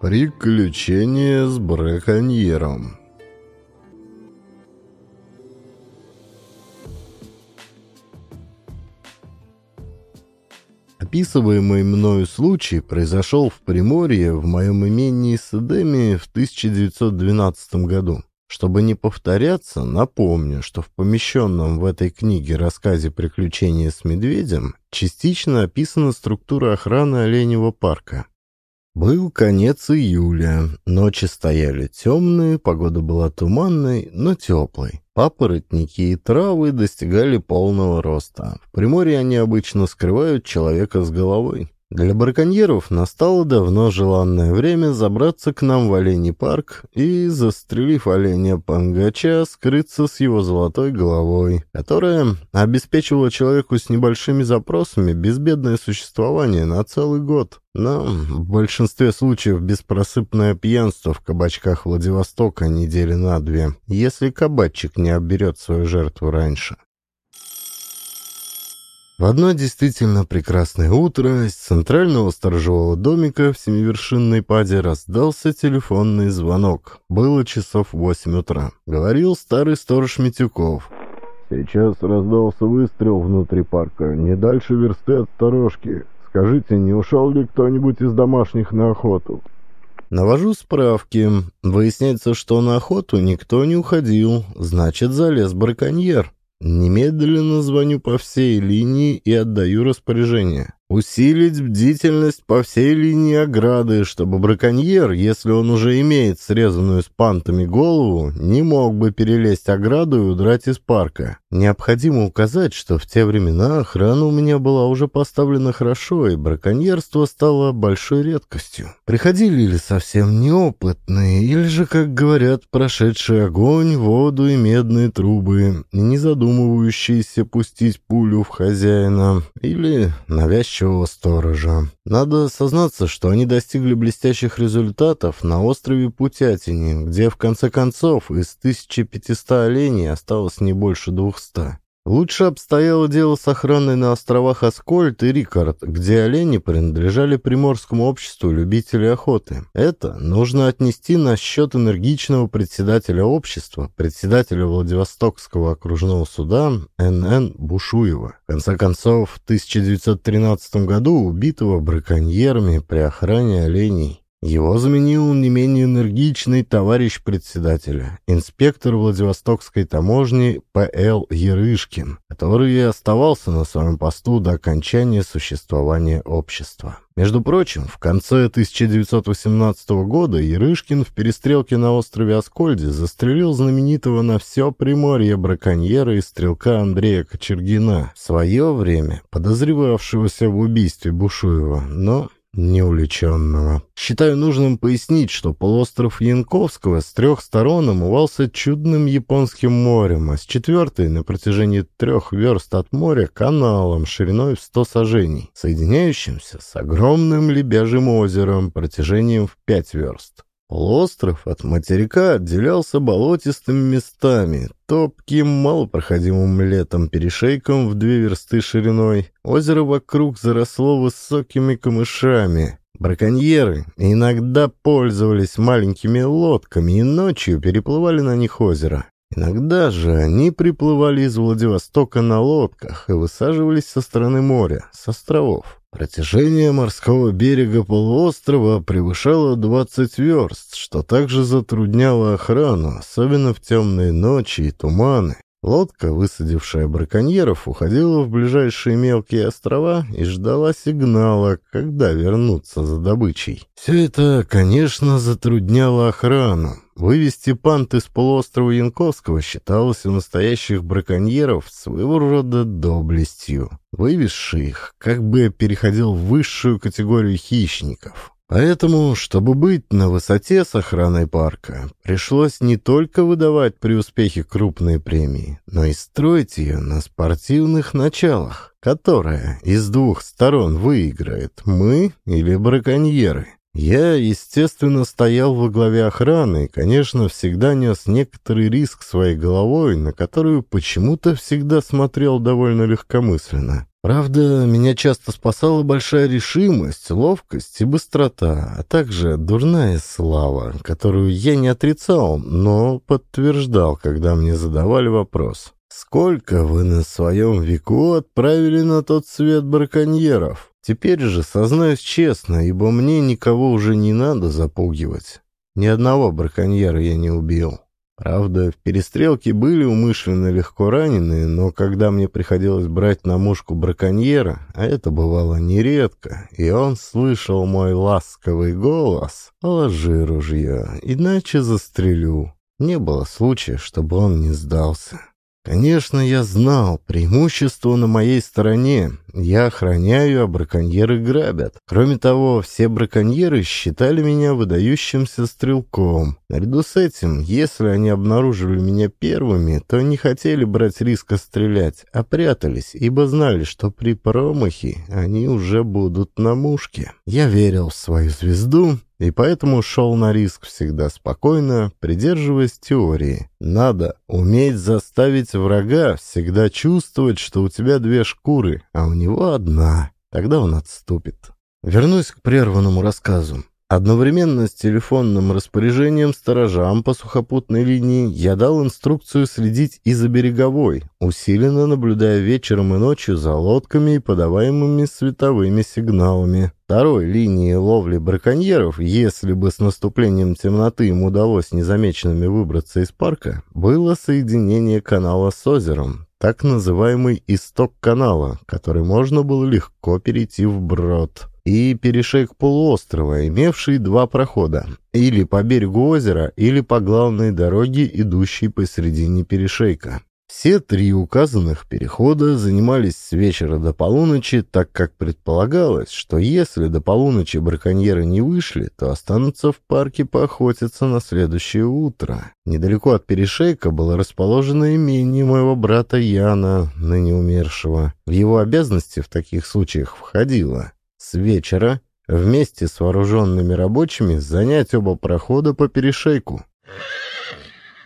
Приключения с браконьером Описываемый мною случай произошел в Приморье в моем имении Садеми в 1912 году. Чтобы не повторяться, напомню, что в помещенном в этой книге рассказе «Приключения с медведем» частично описана структура охраны оленевого парка. Был конец июля, ночи стояли темные, погода была туманной, но теплой. Папоротники и травы достигали полного роста. В Приморье они обычно скрывают человека с головой. Для браконьеров настало давно желанное время забраться к нам в оленей парк и, застрелив оленя-пангача, скрыться с его золотой головой, которая обеспечивала человеку с небольшими запросами безбедное существование на целый год. Но в большинстве случаев беспросыпное пьянство в кабачках Владивостока недели на две, если кабачик не обберет свою жертву раньше. В одно действительно прекрасное утро из центрального сторожевого домика в Семивершинной паде раздался телефонный звонок. Было часов восемь утра. Говорил старый сторож Митюков. «Сейчас раздался выстрел внутри парка, не дальше версты от сторожки. Скажите, не ушел ли кто-нибудь из домашних на охоту?» Навожу справки. Выясняется, что на охоту никто не уходил. Значит, залез браконьер. Немедленно звоню по всей линии и отдаю распоряжение. Усилить бдительность по всей линии ограды, чтобы браконьер, если он уже имеет срезанную с пантами голову, не мог бы перелезть ограду и удрать из парка. Необходимо указать, что в те времена охрана у меня была уже поставлена хорошо, и браконьерство стало большой редкостью. Приходили или совсем неопытные, или же, как говорят, прошедшие огонь, воду и медные трубы, не задумывающиеся пустить пулю в хозяина, или навязчивые навязчивого сторожа. Надо сознаться, что они достигли блестящих результатов на острове Путятини, где в конце концов из 1500 оленей осталось не больше 200. Лучше обстояло дело с охраной на островах Аскольд и Рикард, где олени принадлежали приморскому обществу любителей охоты. Это нужно отнести на счет энергичного председателя общества, председателя Владивостокского окружного суда Н.Н. Бушуева. В конце концов, в 1913 году убитого браконьерами при охране оленей. Его заменил не менее энергичный товарищ председателя, инспектор Владивостокской таможни П.Л. Ярышкин, который и оставался на своем посту до окончания существования общества. Между прочим, в конце 1918 года Ярышкин в перестрелке на острове Аскольде застрелил знаменитого на все Приморье браконьера и стрелка Андрея Кочергина, в свое время подозревавшегося в убийстве Бушуева, но неуличенного. Считаю нужным пояснить, что полуостров Янковского с трех сторон омывался чудным японским морем, а с четвертой на протяжении трех верст от моря каналом шириной в сто сажений, соединяющимся с огромным лебяжьим озером протяжением в пять верст. Полуостров от материка отделялся болотистыми местами, топким, малопроходимым летом перешейком в две версты шириной. Озеро вокруг заросло высокими камышами. Браконьеры иногда пользовались маленькими лодками и ночью переплывали на них озеро. Иногда же они приплывали из Владивостока на лодках и высаживались со стороны моря, с островов. Протяжение морского берега полуострова превышало 20 верст, что также затрудняло охрану, особенно в темные ночи и туманы. Лодка, высадившая браконьеров, уходила в ближайшие мелкие острова и ждала сигнала, когда вернуться за добычей. Все это, конечно, затрудняло охрану. Вывести панты с полуострова Янковского считалось у настоящих браконьеров своего рода доблестью. Вывезший их как бы переходил в высшую категорию хищников. Поэтому, чтобы быть на высоте с охраной парка, пришлось не только выдавать при успехе крупные премии, но и строить ее на спортивных началах, которая из двух сторон выиграет, мы или браконьеры. Я, естественно, стоял во главе охраны и, конечно, всегда нес некоторый риск своей головой, на которую почему-то всегда смотрел довольно легкомысленно. Правда, меня часто спасала большая решимость, ловкость и быстрота, а также дурная слава, которую я не отрицал, но подтверждал, когда мне задавали вопрос. «Сколько вы на своем веку отправили на тот свет браконьеров?» Теперь же сознаюсь честно, ибо мне никого уже не надо запугивать. Ни одного браконьера я не убил. Правда, в перестрелке были умышленно легко раненые, но когда мне приходилось брать на мушку браконьера, а это бывало нередко, и он слышал мой ласковый голос «Положи ружье, иначе застрелю». Не было случая, чтобы он не сдался. Конечно, я знал, преимущество на моей стороне. Я охраняю, а браконьеры грабят. Кроме того, все браконьеры считали меня выдающимся стрелком. Наряду с этим, если они обнаружили меня первыми, то не хотели брать риска стрелять, а прятались, ибо знали, что при промахе они уже будут на мушке. Я верил в свою звезду и поэтому шел на риск всегда спокойно, придерживаясь теории. Надо уметь заставить врага всегда чувствовать, что у тебя две шкуры, а у него одна. Тогда он отступит. Вернусь к прерванному рассказу. Одновременно с телефонным распоряжением сторожам по сухопутной линии я дал инструкцию следить и за береговой, усиленно наблюдая вечером и ночью за лодками и подаваемыми световыми сигналами. Второй линии ловли браконьеров, если бы с наступлением темноты им удалось незамеченными выбраться из парка, было соединение канала с озером, так называемый исток канала, который можно было легко перейти вброд и перешейк полуострова, имевший два прохода, или по берегу озера, или по главной дороге, идущей посередине перешейка. Все три указанных перехода занимались с вечера до полуночи, так как предполагалось, что если до полуночи браконьеры не вышли, то останутся в парке поохотиться на следующее утро. Недалеко от перешейка было расположено имение моего брата Яна, ныне умершего. В его обязанности в таких случаях входило с вечера вместе с вооруженными рабочими занять оба прохода по перешейку.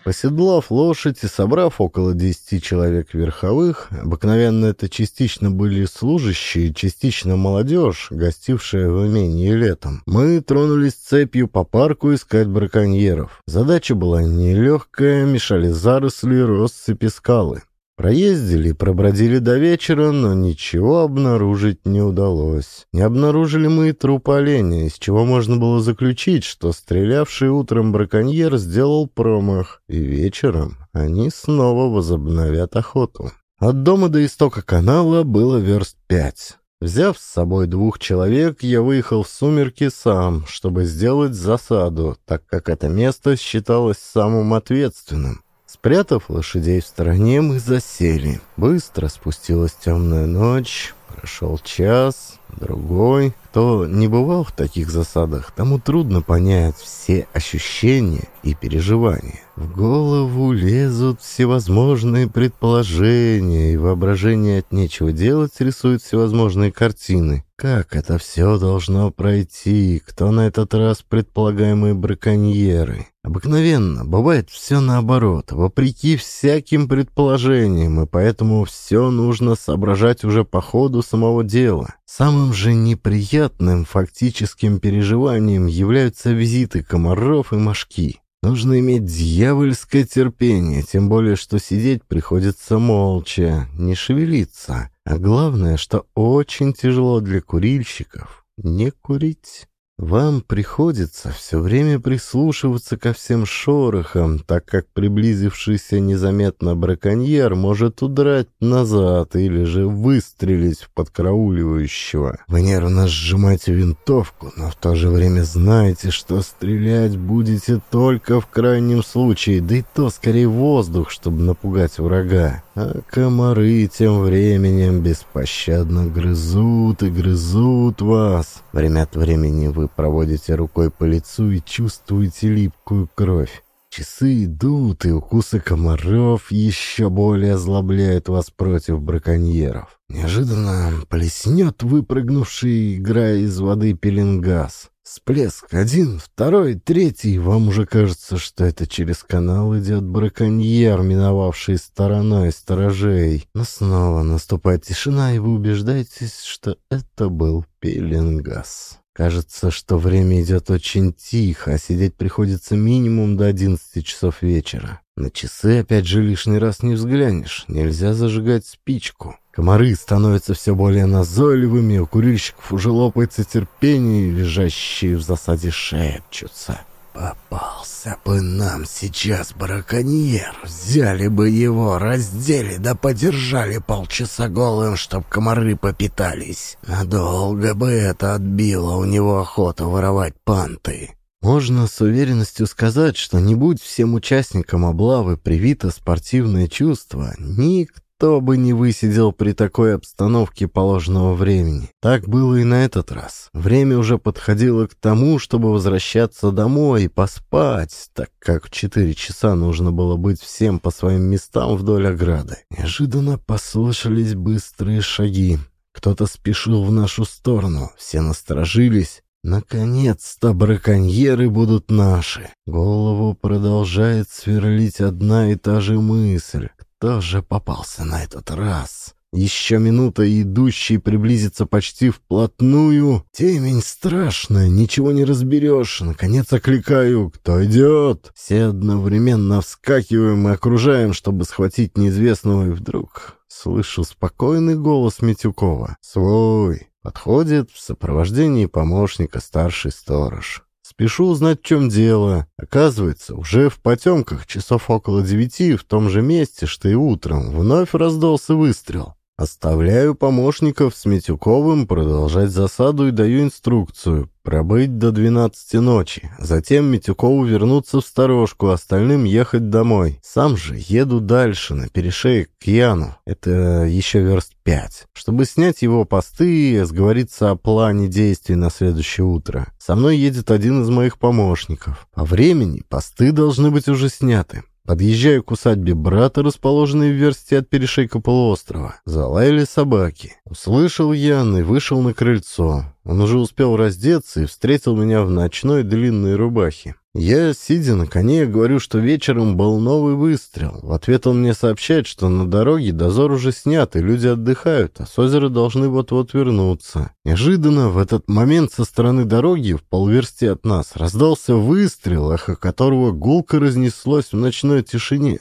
Поседлав лошадь и собрав около десяти человек верховых, обыкновенно это частично были служащие, частично молодежь, гостившая в имении летом, мы тронулись цепью по парку искать браконьеров. Задача была нелегкая, мешали заросли, россыпи скалы. Проездили пробродили до вечера, но ничего обнаружить не удалось. Не обнаружили мы и труп оленя, из чего можно было заключить, что стрелявший утром браконьер сделал промах, и вечером они снова возобновят охоту. От дома до истока канала было верст пять. Взяв с собой двух человек, я выехал в сумерки сам, чтобы сделать засаду, так как это место считалось самым ответственным. Спрятав лошадей в стороне, мы засели. Быстро спустилась темная ночь, прошел час, другой. Кто не бывал в таких засадах, тому трудно понять все ощущения и переживания. В голову лезут всевозможные предположения, и воображение от нечего делать рисует всевозможные картины. Как это все должно пройти? Кто на этот раз предполагаемые браконьеры? Обыкновенно бывает все наоборот, вопреки всяким предположениям, и поэтому все нужно соображать уже по ходу самого дела. Самым же неприятным фактическим переживанием являются визиты комаров и мошки. Нужно иметь дьявольское терпение, тем более, что сидеть приходится молча, не шевелиться. А главное, что очень тяжело для курильщиков не курить. Вам приходится все время прислушиваться ко всем шорохам, так как приблизившийся незаметно браконьер может удрать назад или же выстрелить в подкрауливающего. Вы нервно сжимаете винтовку, но в то же время знаете, что стрелять будете только в крайнем случае, да и то скорее воздух, чтобы напугать врага. А комары тем временем беспощадно грызут и грызут вас. Время от времени вы проводите рукой по лицу и чувствуете липкую кровь. Часы идут, и укусы комаров еще более озлобляют вас против браконьеров. Неожиданно плеснет выпрыгнувший, играя из воды пеленгаз. Всплеск один, второй, третий. Вам уже кажется, что это через канал идет браконьер, миновавший стороной сторожей. Но снова наступает тишина, и вы убеждаетесь, что это был пеленгаз. Кажется, что время идет очень тихо, а сидеть приходится минимум до 11 часов вечера. На часы опять же лишний раз не взглянешь, нельзя зажигать спичку. Комары становятся все более назойливыми, у курильщиков уже лопается терпение, лежащие в засаде шепчутся. «Попался бы нам сейчас браконьер, взяли бы его, раздели да подержали полчаса голым, чтоб комары попитались. Надолго бы это отбило у него охоту воровать панты». Можно с уверенностью сказать, что не будь всем участникам облавы привито спортивное чувство, никто кто бы не высидел при такой обстановке положенного времени. Так было и на этот раз. Время уже подходило к тому, чтобы возвращаться домой и поспать, так как в четыре часа нужно было быть всем по своим местам вдоль ограды. Неожиданно послышались быстрые шаги. Кто-то спешил в нашу сторону, все насторожились. Наконец-то браконьеры будут наши. Голову продолжает сверлить одна и та же мысль тоже попался на этот раз. Еще минута, и идущий приблизится почти вплотную. Темень страшная, ничего не разберешь. Наконец окликаю «Кто идет?». Все одновременно вскакиваем и окружаем, чтобы схватить неизвестного, и вдруг слышу спокойный голос Митюкова. «Свой!» Подходит в сопровождении помощника старший сторож. Спешу узнать, в чем дело. Оказывается, уже в потемках, часов около девяти, в том же месте, что и утром, вновь раздался выстрел. Оставляю помощников с Митюковым продолжать засаду и даю инструкцию пробыть до 12 ночи. Затем Митюкову вернуться в сторожку, остальным ехать домой. Сам же еду дальше, на перешеек к Яну. Это еще верст пять. Чтобы снять его посты и сговориться о плане действий на следующее утро. Со мной едет один из моих помощников. По времени посты должны быть уже сняты. Подъезжаю к усадьбе брата, расположенной в версте от перешейка полуострова. Залаяли собаки. Услышал Ян и вышел на крыльцо. Он уже успел раздеться и встретил меня в ночной длинной рубахе. Я, сидя на коне, говорю, что вечером был новый выстрел. В ответ он мне сообщает, что на дороге дозор уже снят, и люди отдыхают, а с озера должны вот-вот вернуться. Неожиданно в этот момент со стороны дороги, в полверсти от нас, раздался выстрел, эхо которого гулко разнеслось в ночной тишине.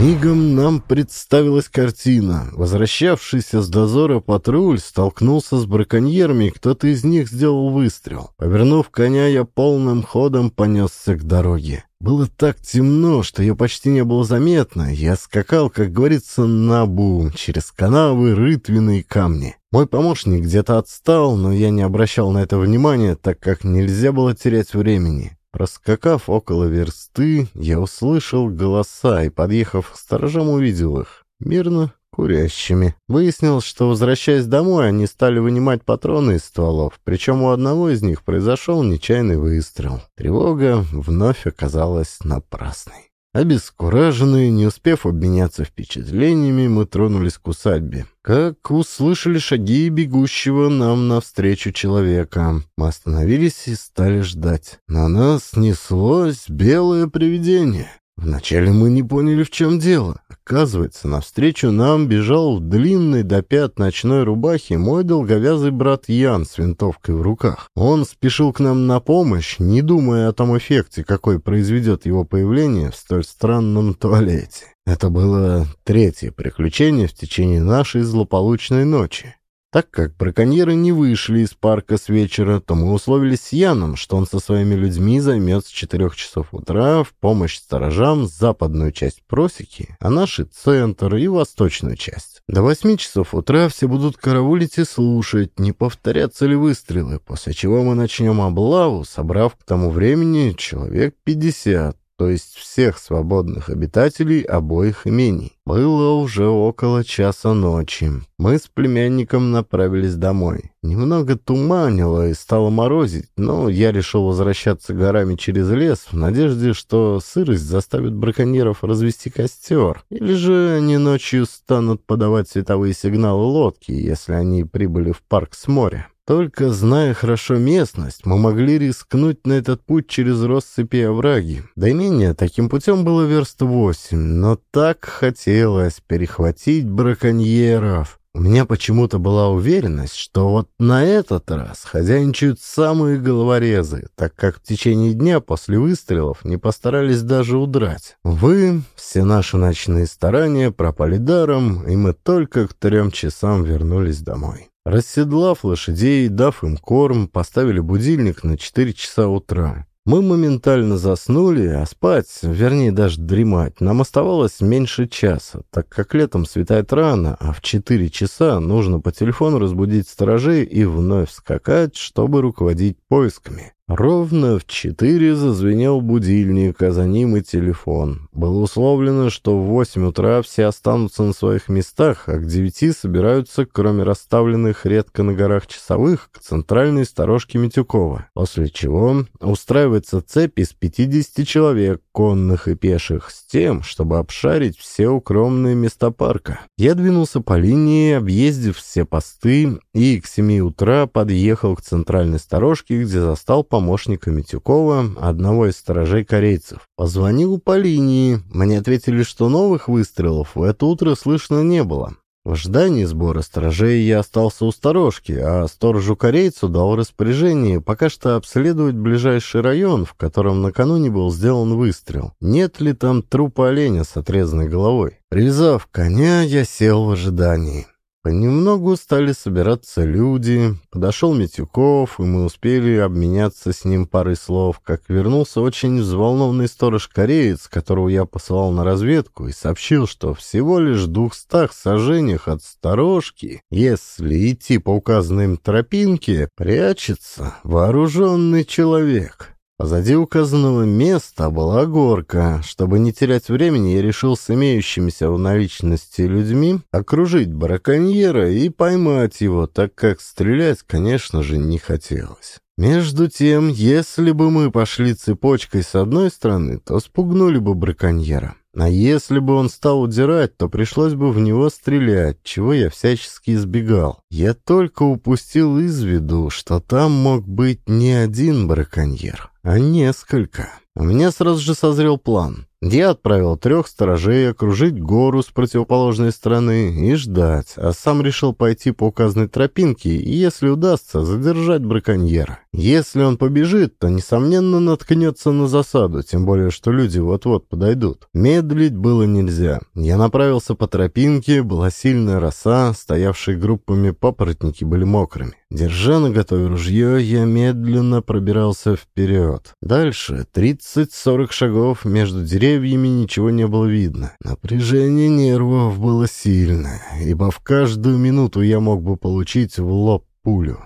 Мигом нам представилась картина. Возвращавшийся с дозора патруль столкнулся с браконьерами, кто-то из них сделал выстрел. Повернув коня, я полным ходом понесся к дороге. Было так темно, что ее почти не было заметно. Я скакал, как говорится, на бу, через канавы, рытвины и камни. Мой помощник где-то отстал, но я не обращал на это внимания, так как нельзя было терять времени. Проскакав около версты, я услышал голоса и, подъехав к сторожам, увидел их. Мирно курящими. Выяснилось, что, возвращаясь домой, они стали вынимать патроны из стволов, причем у одного из них произошел нечаянный выстрел. Тревога вновь оказалась напрасной. Обескураженные, не успев обменяться впечатлениями, мы тронулись к усадьбе. Как услышали шаги бегущего нам навстречу человека. Мы остановились и стали ждать. На нас неслось белое привидение. Вначале мы не поняли, в чем дело. Оказывается, навстречу нам бежал в длинной до пят ночной рубахе мой долговязый брат Ян с винтовкой в руках. Он спешил к нам на помощь, не думая о том эффекте, какой произведет его появление в столь странном туалете. Это было третье приключение в течение нашей злополучной ночи. Так как браконьеры не вышли из парка с вечера, то мы условились с Яном, что он со своими людьми займет с 4 часов утра в помощь сторожам западную часть просеки, а наши — центр и восточную часть. До 8 часов утра все будут караулить и слушать, не повторятся ли выстрелы, после чего мы начнем облаву, собрав к тому времени человек 50 то есть всех свободных обитателей обоих имений. Было уже около часа ночи. Мы с племянником направились домой. Немного туманило и стало морозить, но я решил возвращаться горами через лес в надежде, что сырость заставит браконьеров развести костер. Или же они ночью станут подавать световые сигналы лодки, если они прибыли в парк с моря. Только зная хорошо местность, мы могли рискнуть на этот путь через россыпи овраги. Да и менее, таким путем было верст восемь, но так хотелось перехватить браконьеров. У меня почему-то была уверенность, что вот на этот раз хозяйничают самые головорезы, так как в течение дня после выстрелов не постарались даже удрать. Вы, все наши ночные старания пропали даром, и мы только к трем часам вернулись домой. Расседлав лошадей, дав им корм, поставили будильник на 4 часа утра. Мы моментально заснули, а спать, вернее даже дремать, нам оставалось меньше часа, так как летом светает рано, а в 4 часа нужно по телефону разбудить сторожей и вновь скакать, чтобы руководить поисками. Ровно в четыре зазвенел будильник, а за ним и телефон. Было условлено, что в восемь утра все останутся на своих местах, а к девяти собираются, кроме расставленных редко на горах часовых, к центральной сторожке Митюкова. После чего устраивается цепь из 50 человек, конных и пеших, с тем, чтобы обшарить все укромные места парка. Я двинулся по линии, объездив все посты, и к семи утра подъехал к центральной сторожке, где застал помощника Митюкова, одного из сторожей корейцев. Позвонил по линии. Мне ответили, что новых выстрелов в это утро слышно не было. В ожидании сбора сторожей я остался у сторожки, а сторожу-корейцу дал распоряжение пока что обследовать ближайший район, в котором накануне был сделан выстрел. Нет ли там трупа оленя с отрезанной головой? Привязав коня, я сел в ожидании. Понемногу стали собираться люди, подошел Митюков, и мы успели обменяться с ним парой слов, как вернулся очень взволнованный сторож-кореец, которого я посылал на разведку, и сообщил, что всего лишь в двухстах сажениях от сторожки, если идти по указанной тропинке, прячется вооруженный человек. Позади указанного места была горка. Чтобы не терять времени, я решил с имеющимися в наличности людьми окружить браконьера и поймать его, так как стрелять, конечно же, не хотелось. Между тем, если бы мы пошли цепочкой с одной стороны, то спугнули бы браконьера. А если бы он стал удирать, то пришлось бы в него стрелять, чего я всячески избегал. Я только упустил из виду, что там мог быть не один браконьер несколько. У меня сразу же созрел план. Я отправил трех сторожей окружить гору с противоположной стороны и ждать, а сам решил пойти по указанной тропинке и, если удастся, задержать браконьера. Если он побежит, то, несомненно, наткнется на засаду, тем более, что люди вот-вот подойдут. Медлить было нельзя. Я направился по тропинке, была сильная роса, стоявшие группами папоротники были мокрыми. Держа на готове ружье, я медленно пробирался вперед. Дальше 30-40 шагов между деревьями ничего не было видно. Напряжение нервов было сильное, ибо в каждую минуту я мог бы получить в лоб пулю.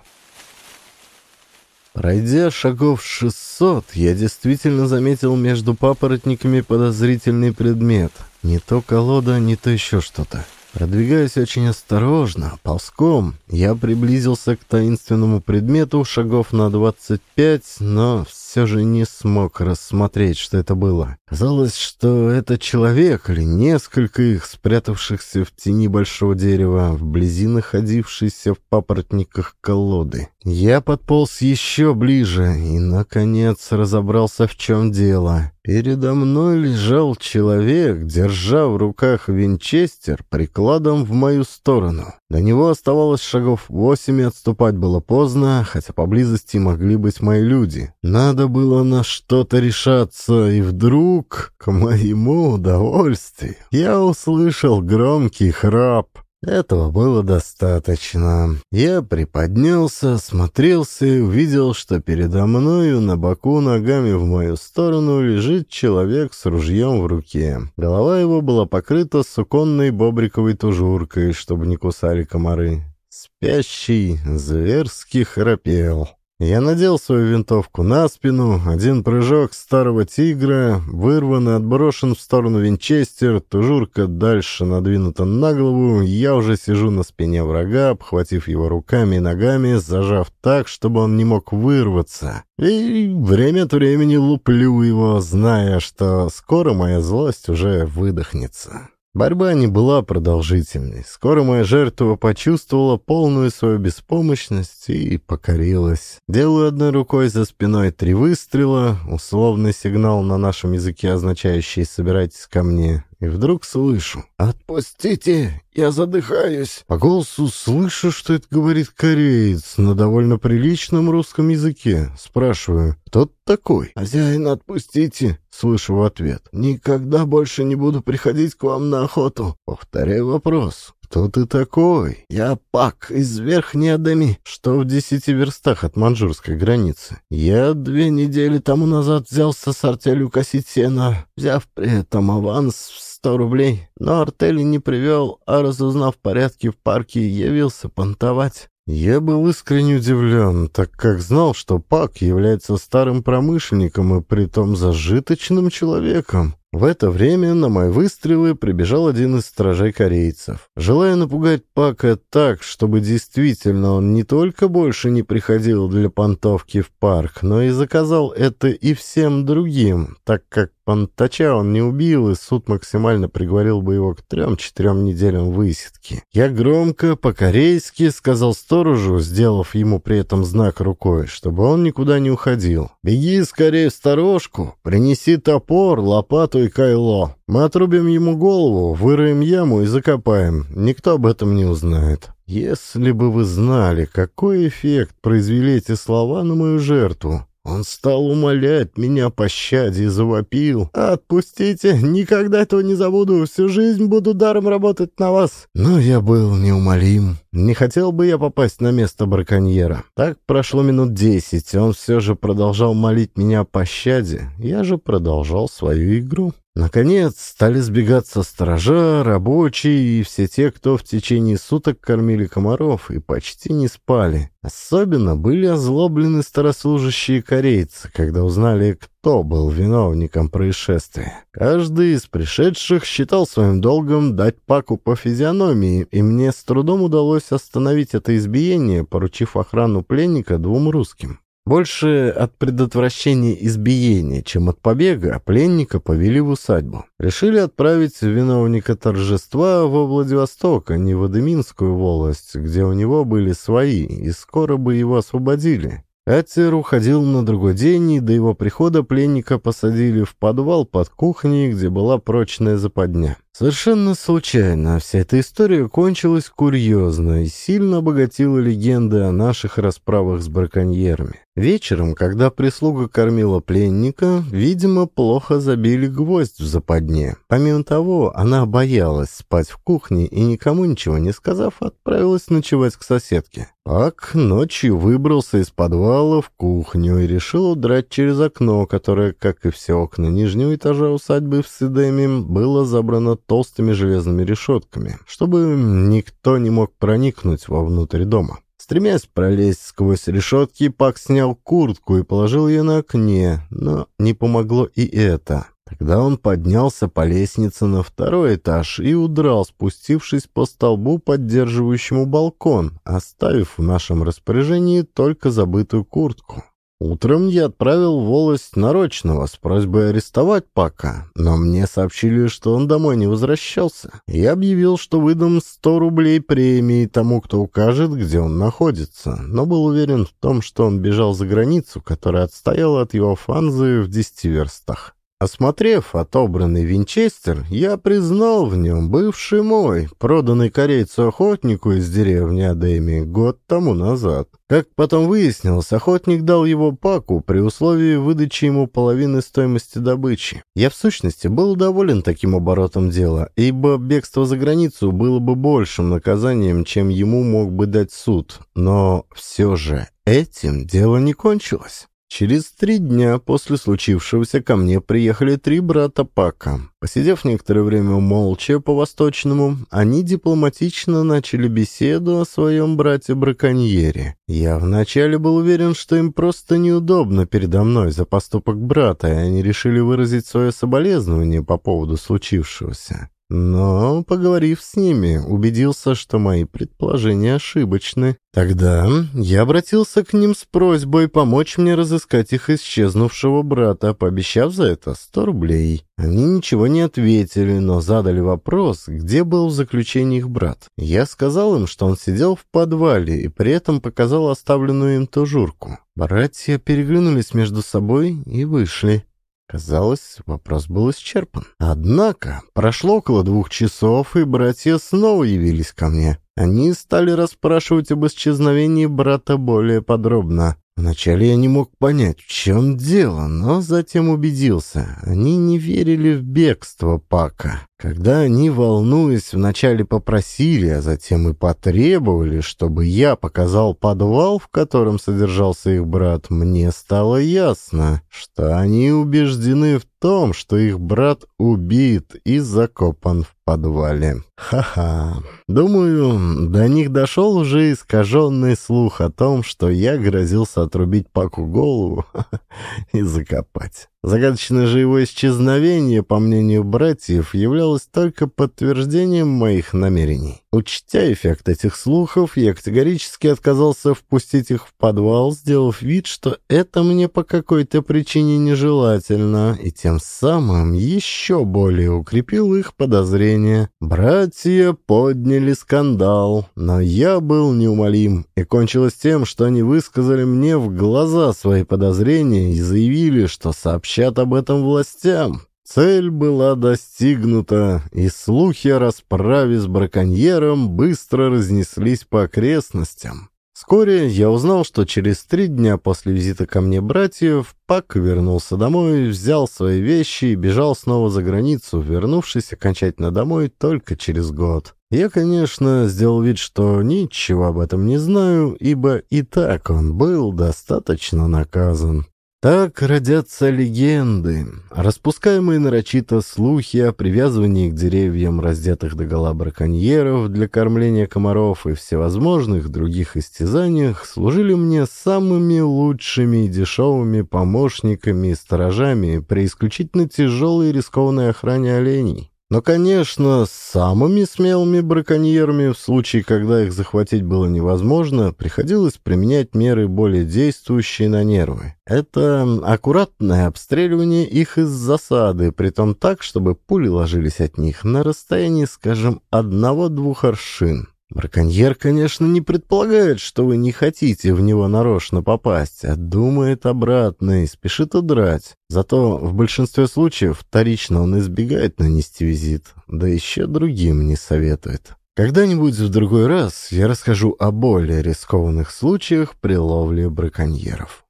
Пройдя шагов 600, я действительно заметил между папоротниками подозрительный предмет. Не то колода, не то еще что-то. Продвигаясь очень осторожно, ползком, я приблизился к таинственному предмету шагов на 25, но все же не смог рассмотреть, что это было. Казалось, что это человек или несколько их, спрятавшихся в тени большого дерева, вблизи находившейся в папоротниках колоды. Я подполз еще ближе и, наконец, разобрался, в чем дело. Передо мной лежал человек, держа в руках винчестер прикладом в мою сторону. До него оставалось шагов восемь, и отступать было поздно, хотя поблизости могли быть мои люди. Надо было на что-то решаться, и вдруг, к моему удовольствию, я услышал громкий храп. Этого было достаточно. Я приподнялся, смотрелся и увидел, что передо мною на боку ногами в мою сторону лежит человек с ружьем в руке. Голова его была покрыта суконной бобриковой тужуркой, чтобы не кусали комары. Спящий зверски храпел. Я надел свою винтовку на спину, один прыжок старого тигра, вырван и отброшен в сторону винчестер, тужурка дальше надвинута на голову, я уже сижу на спине врага, обхватив его руками и ногами, зажав так, чтобы он не мог вырваться. И время от времени луплю его, зная, что скоро моя злость уже выдохнется. Борьба не была продолжительной. Скоро моя жертва почувствовала полную свою беспомощность и покорилась. Делаю одной рукой за спиной три выстрела, условный сигнал на нашем языке, означающий «собирайтесь ко мне». И вдруг слышу «Отпустите, я задыхаюсь». По голосу слышу, что это говорит кореец на довольно приличном русском языке. Спрашиваю «Кто такой?» «Хозяин, отпустите». Слышу в ответ «Никогда больше не буду приходить к вам на охоту». Повторяю вопрос «Кто ты такой?» «Я Пак из Верхней Адами, что в десяти верстах от манжурской границы. Я две недели тому назад взялся с артелью косить сено, взяв при этом аванс в сто рублей, но артели не привел, а разузнав порядки в парке, явился понтовать. Я был искренне удивлен, так как знал, что Пак является старым промышленником и притом зажиточным человеком. В это время на мои выстрелы прибежал один из стражей корейцев. Желая напугать Пака так, чтобы действительно он не только больше не приходил для понтовки в парк, но и заказал это и всем другим, так как Пантача он не убил, и суд максимально приговорил бы его к трем-четырем неделям высидки. Я громко, по-корейски, сказал сторожу, сделав ему при этом знак рукой, чтобы он никуда не уходил. «Беги скорее в сторожку, принеси топор, лопату и кайло. Мы отрубим ему голову, выроем яму и закопаем. Никто об этом не узнает». Если бы вы знали, какой эффект произвели эти слова на мою жертву. Он стал умолять меня пощаде и завопил. «Отпустите! Никогда этого не забуду! Всю жизнь буду даром работать на вас!» Но я был неумолим. Не хотел бы я попасть на место браконьера. Так прошло минут десять, он все же продолжал молить меня о пощаде. Я же продолжал свою игру. Наконец стали сбегаться сторожа, рабочие и все те, кто в течение суток кормили комаров и почти не спали. Особенно были озлоблены старослужащие корейцы, когда узнали, кто был виновником происшествия. Каждый из пришедших считал своим долгом дать Паку по физиономии, и мне с трудом удалось остановить это избиение, поручив охрану пленника двум русским. Больше от предотвращения избиения, чем от побега, пленника повели в усадьбу. Решили отправить виновника торжества во Владивосток, а не в Адеминскую волость, где у него были свои, и скоро бы его освободили. Катер уходил на другой день, и до его прихода пленника посадили в подвал под кухней, где была прочная западня. Совершенно случайно вся эта история кончилась курьезно и сильно обогатила легенды о наших расправах с браконьерами. Вечером, когда прислуга кормила пленника, видимо, плохо забили гвоздь в западне. Помимо того, она боялась спать в кухне и, никому ничего не сказав, отправилась ночевать к соседке. Пак ночью выбрался из подвала в кухню и решил удрать через окно, которое, как и все окна нижнего этажа усадьбы в Сидеме, было забрано толстыми железными решетками, чтобы никто не мог проникнуть вовнутрь дома. Стремясь пролезть сквозь решетки, Пак снял куртку и положил ее на окне, но не помогло и это. Тогда он поднялся по лестнице на второй этаж и удрал, спустившись по столбу, поддерживающему балкон, оставив в нашем распоряжении только забытую куртку. Утром я отправил волость нарочного с просьбой арестовать Пака, но мне сообщили, что он домой не возвращался. Я объявил, что выдам 100 рублей премии тому, кто укажет, где он находится, но был уверен в том, что он бежал за границу, которая отстояла от его фанзы в десяти верстах. Осмотрев отобранный винчестер, я признал в нем бывший мой, проданный корейцу-охотнику из деревни Адеми год тому назад. Как потом выяснилось, охотник дал его Паку при условии выдачи ему половины стоимости добычи. Я в сущности был доволен таким оборотом дела, ибо бегство за границу было бы большим наказанием, чем ему мог бы дать суд. Но все же этим дело не кончилось. Через три дня после случившегося ко мне приехали три брата Пака. Посидев некоторое время молча по-восточному, они дипломатично начали беседу о своем брате-браконьере. Я вначале был уверен, что им просто неудобно передо мной за поступок брата, и они решили выразить свое соболезнование по поводу случившегося. Но, поговорив с ними, убедился, что мои предположения ошибочны. Тогда я обратился к ним с просьбой помочь мне разыскать их исчезнувшего брата, пообещав за это сто рублей. Они ничего не ответили, но задали вопрос, где был в заключении их брат. Я сказал им, что он сидел в подвале и при этом показал оставленную им тужурку. Братья переглянулись между собой и вышли. Казалось, вопрос был исчерпан. Однако прошло около двух часов, и братья снова явились ко мне. Они стали расспрашивать об исчезновении брата более подробно. Вначале я не мог понять, в чем дело, но затем убедился. Они не верили в бегство Пака. Когда они, волнуясь, вначале попросили, а затем и потребовали, чтобы я показал подвал, в котором содержался их брат, мне стало ясно, что они убеждены в том, что их брат убит и закопан в подвале. Ха-ха. Думаю, до них дошел уже искаженный слух о том, что я грозился отрубить Паку голову и закопать. Загадочное же его исчезновение, по мнению братьев, являлось только подтверждением моих намерений. Учтя эффект этих слухов, я категорически отказался впустить их в подвал, сделав вид, что это мне по какой-то причине нежелательно, и тем самым еще более укрепил их подозрения. Братья подняли скандал, но я был неумолим, и кончилось тем, что они высказали мне в глаза свои подозрения и заявили, что сообщат об этом властям. Цель была достигнута, и слухи о расправе с браконьером быстро разнеслись по окрестностям. Вскоре я узнал, что через три дня после визита ко мне братьев Пак вернулся домой, взял свои вещи и бежал снова за границу, вернувшись окончательно домой только через год. Я, конечно, сделал вид, что ничего об этом не знаю, ибо и так он был достаточно наказан. Так родятся легенды, распускаемые нарочито слухи о привязывании к деревьям раздетых догола браконьеров для кормления комаров и всевозможных других истязаниях служили мне самыми лучшими и дешевыми помощниками и сторожами при исключительно тяжелой и рискованной охране оленей. Но, конечно, самыми смелыми браконьерами, в случае, когда их захватить было невозможно, приходилось применять меры более действующие на нервы. Это аккуратное обстреливание их из засады, притом так, чтобы пули ложились от них на расстоянии, скажем, одного-двух аршин. Браконьер, конечно, не предполагает, что вы не хотите в него нарочно попасть, а думает обратно и спешит удрать. Зато в большинстве случаев вторично он избегает нанести визит, да еще другим не советует. Когда-нибудь в другой раз я расскажу о более рискованных случаях при ловле браконьеров.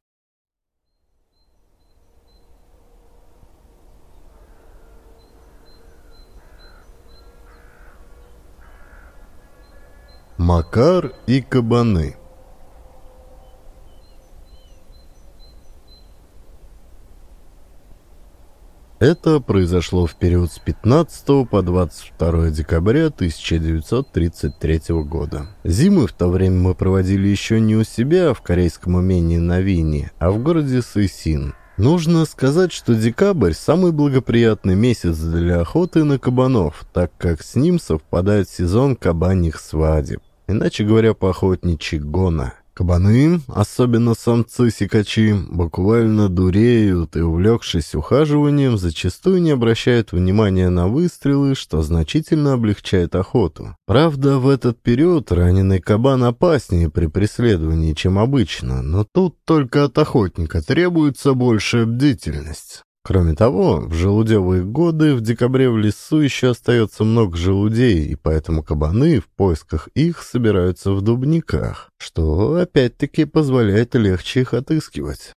Макар и кабаны Это произошло в период с 15 по 22 декабря 1933 года. Зимы в то время мы проводили еще не у себя в корейском умении Навини, а в городе Сайсин. Нужно сказать, что декабрь – самый благоприятный месяц для охоты на кабанов, так как с ним совпадает сезон кабаньих свадеб. Иначе говоря, по охотничьи гона. Кабаны, особенно самцы-сикачи, буквально дуреют и, увлекшись ухаживанием, зачастую не обращают внимания на выстрелы, что значительно облегчает охоту. Правда, в этот период раненый кабан опаснее при преследовании, чем обычно, но тут только от охотника требуется большая бдительность. Кроме того, в желудевые годы в декабре в лесу еще остается много желудей, и поэтому кабаны в поисках их собираются в дубниках, что опять-таки позволяет легче их отыскивать.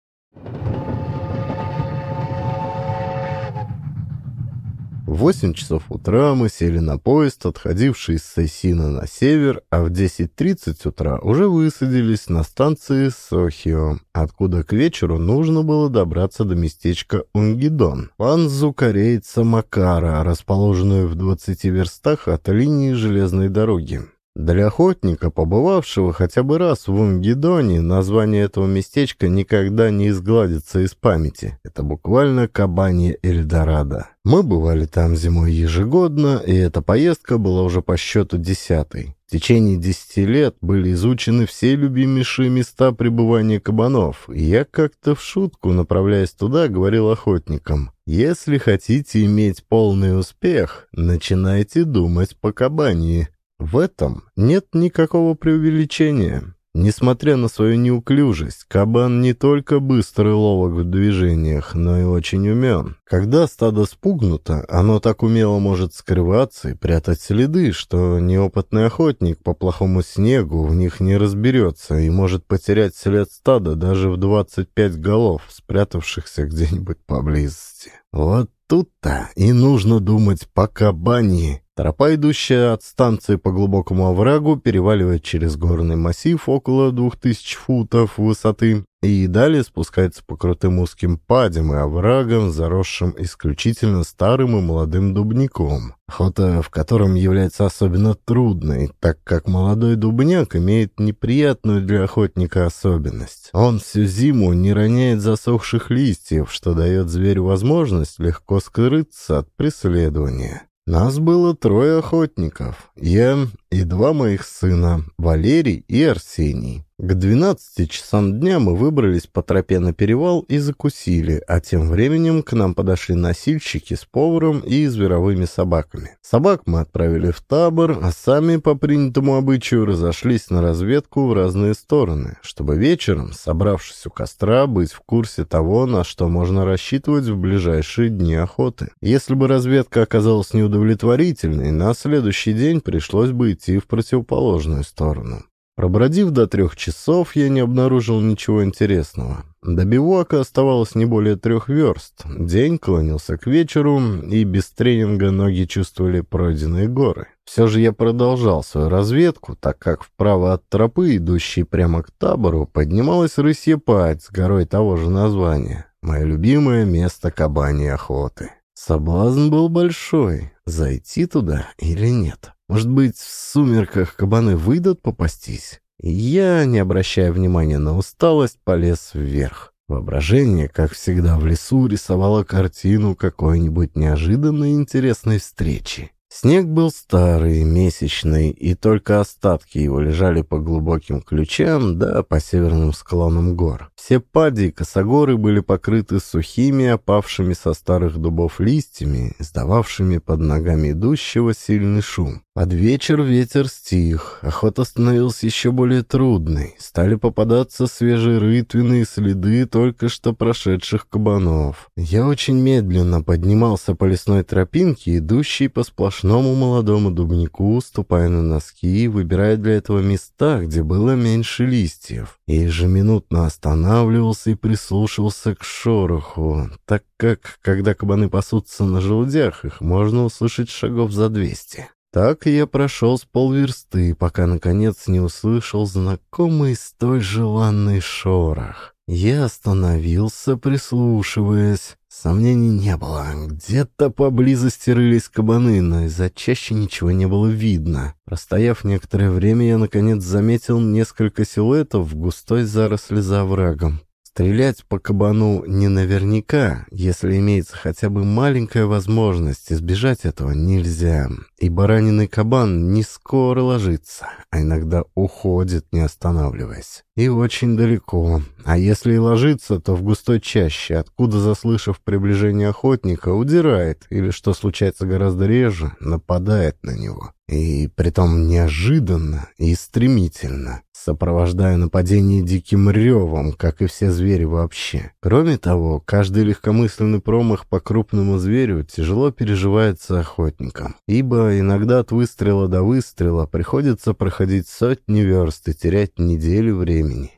В 8 часов утра мы сели на поезд, отходивший из Сайсина на север, а в 10.30 утра уже высадились на станции Сохио, откуда к вечеру нужно было добраться до местечка Унгидон, панзу корейца Макара, расположенную в 20 верстах от линии железной дороги. Для охотника, побывавшего хотя бы раз в Унгидоне, название этого местечка никогда не изгладится из памяти. Это буквально кабанье Эльдорадо. Мы бывали там зимой ежегодно, и эта поездка была уже по счету десятой. В течение десяти лет были изучены все любимейшие места пребывания кабанов, и я как-то в шутку, направляясь туда, говорил охотникам, «Если хотите иметь полный успех, начинайте думать по кабании». В этом нет никакого преувеличения. Несмотря на свою неуклюжесть, кабан не только быстрый и ловок в движениях, но и очень умен. Когда стадо спугнуто, оно так умело может скрываться и прятать следы, что неопытный охотник по плохому снегу в них не разберется и может потерять след стада даже в 25 голов, спрятавшихся где-нибудь поблизости. Вот тут-то и нужно думать по кабани. Тропа, идущая от станции по глубокому оврагу, переваливает через горный массив около двух тысяч футов высоты и далее спускается по крутым узким падям и оврагам, заросшим исключительно старым и молодым дубником, охота в котором является особенно трудной, так как молодой дубняк имеет неприятную для охотника особенность. Он всю зиму не роняет засохших листьев, что дает зверю возможность легко скрыться от преследования. Нас было трое охотников. Я и два моих сына, Валерий и Арсений. К 12 часам дня мы выбрались по тропе на перевал и закусили, а тем временем к нам подошли носильщики с поваром и зверовыми собаками. Собак мы отправили в табор, а сами по принятому обычаю разошлись на разведку в разные стороны, чтобы вечером, собравшись у костра, быть в курсе того, на что можно рассчитывать в ближайшие дни охоты. Если бы разведка оказалась неудовлетворительной, на следующий день пришлось бы идти в противоположную сторону. Пробродив до трех часов, я не обнаружил ничего интересного. До бивуака оставалось не более трех верст. День клонился к вечеру, и без тренинга ноги чувствовали пройденные горы. Все же я продолжал свою разведку, так как вправо от тропы, идущей прямо к табору, поднималась рысья падь с горой того же названия. Мое любимое место кабани охоты. Соблазн был большой, зайти туда или нет. Может быть, в сумерках кабаны выйдут попастись? Я, не обращая внимания на усталость, полез вверх. Воображение, как всегда в лесу, рисовало картину какой-нибудь неожиданной интересной встречи. Снег был старый, месячный, и только остатки его лежали по глубоким ключам да по северным склонам гор. Все пади и косогоры были покрыты сухими, опавшими со старых дубов листьями, издававшими под ногами идущего сильный шум. Под вечер ветер стих, охота становилась еще более трудной. Стали попадаться свежие рытвенные следы только что прошедших кабанов. Я очень медленно поднимался по лесной тропинке, идущей по сплошному молодому дубнику, ступая на носки, выбирая для этого места, где было меньше листьев. И ежеминутно останавливался и прислушивался к шороху, так как, когда кабаны пасутся на желудях, их можно услышать шагов за двести. Так я прошел с полверсты, пока, наконец, не услышал знакомый столь желанный шорох. Я остановился, прислушиваясь. Сомнений не было. Где-то поблизости рылись кабаны, но из-за чаще ничего не было видно. Простояв некоторое время, я, наконец, заметил несколько силуэтов в густой заросли за оврагом. Стрелять по кабану не наверняка, если имеется хотя бы маленькая возможность, избежать этого нельзя. И бараниный кабан не скоро ложится, а иногда уходит, не останавливаясь. И очень далеко. А если и ложится, то в густой чаще, откуда, заслышав приближение охотника, удирает, или, что случается гораздо реже, нападает на него. И притом неожиданно и стремительно сопровождая нападение диким ревом, как и все звери вообще. Кроме того, каждый легкомысленный промах по крупному зверю тяжело переживается охотникам, ибо иногда от выстрела до выстрела приходится проходить сотни верст и терять неделю времени.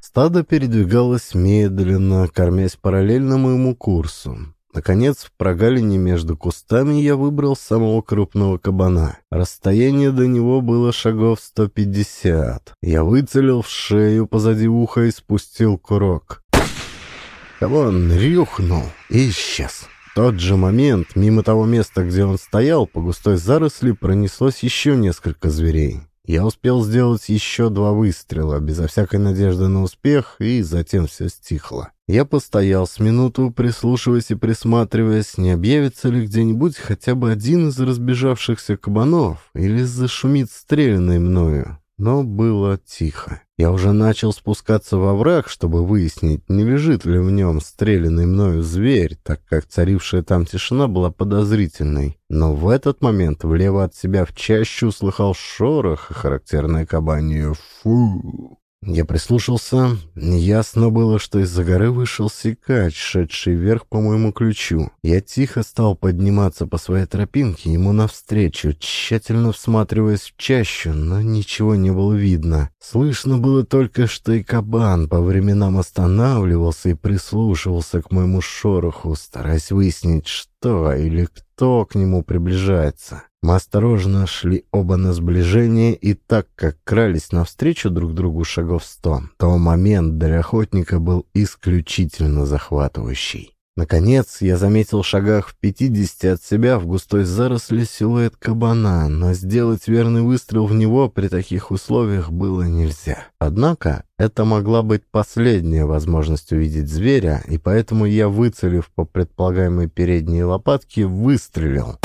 Стадо передвигалось медленно, кормясь параллельно моему курсу. Наконец, в прогалине между кустами я выбрал самого крупного кабана. Расстояние до него было шагов 150. Я выцелил в шею позади уха и спустил курок. Кабан рюхнул и исчез. тот же момент мимо того места, где он стоял, по густой заросли пронеслось еще несколько зверей. Я успел сделать еще два выстрела, безо всякой надежды на успех, и затем все стихло. Я постоял с минуту, прислушиваясь и присматриваясь, не объявится ли где-нибудь хотя бы один из разбежавшихся кабанов или зашумит стрелянный мною но было тихо. Я уже начал спускаться во враг, чтобы выяснить, не лежит ли в нем стрелянный мною зверь, так как царившая там тишина была подозрительной. Но в этот момент влево от себя в чащу услыхал шорох и характерное кабанье «фу». Я прислушался. Ясно было, что из-за горы вышел сикач, шедший вверх по моему ключу. Я тихо стал подниматься по своей тропинке ему навстречу, тщательно всматриваясь в чащу, но ничего не было видно. Слышно было только, что и кабан по временам останавливался и прислушивался к моему шороху, стараясь выяснить, что или кто к нему приближается. Мы осторожно шли оба на сближение, и так как крались навстречу друг другу шагов сто, то момент для охотника был исключительно захватывающий. Наконец, я заметил в шагах в пятидесяти от себя в густой заросли силуэт кабана, но сделать верный выстрел в него при таких условиях было нельзя. Однако, это могла быть последняя возможность увидеть зверя, и поэтому я, выцелив по предполагаемой передней лопатке, выстрелил.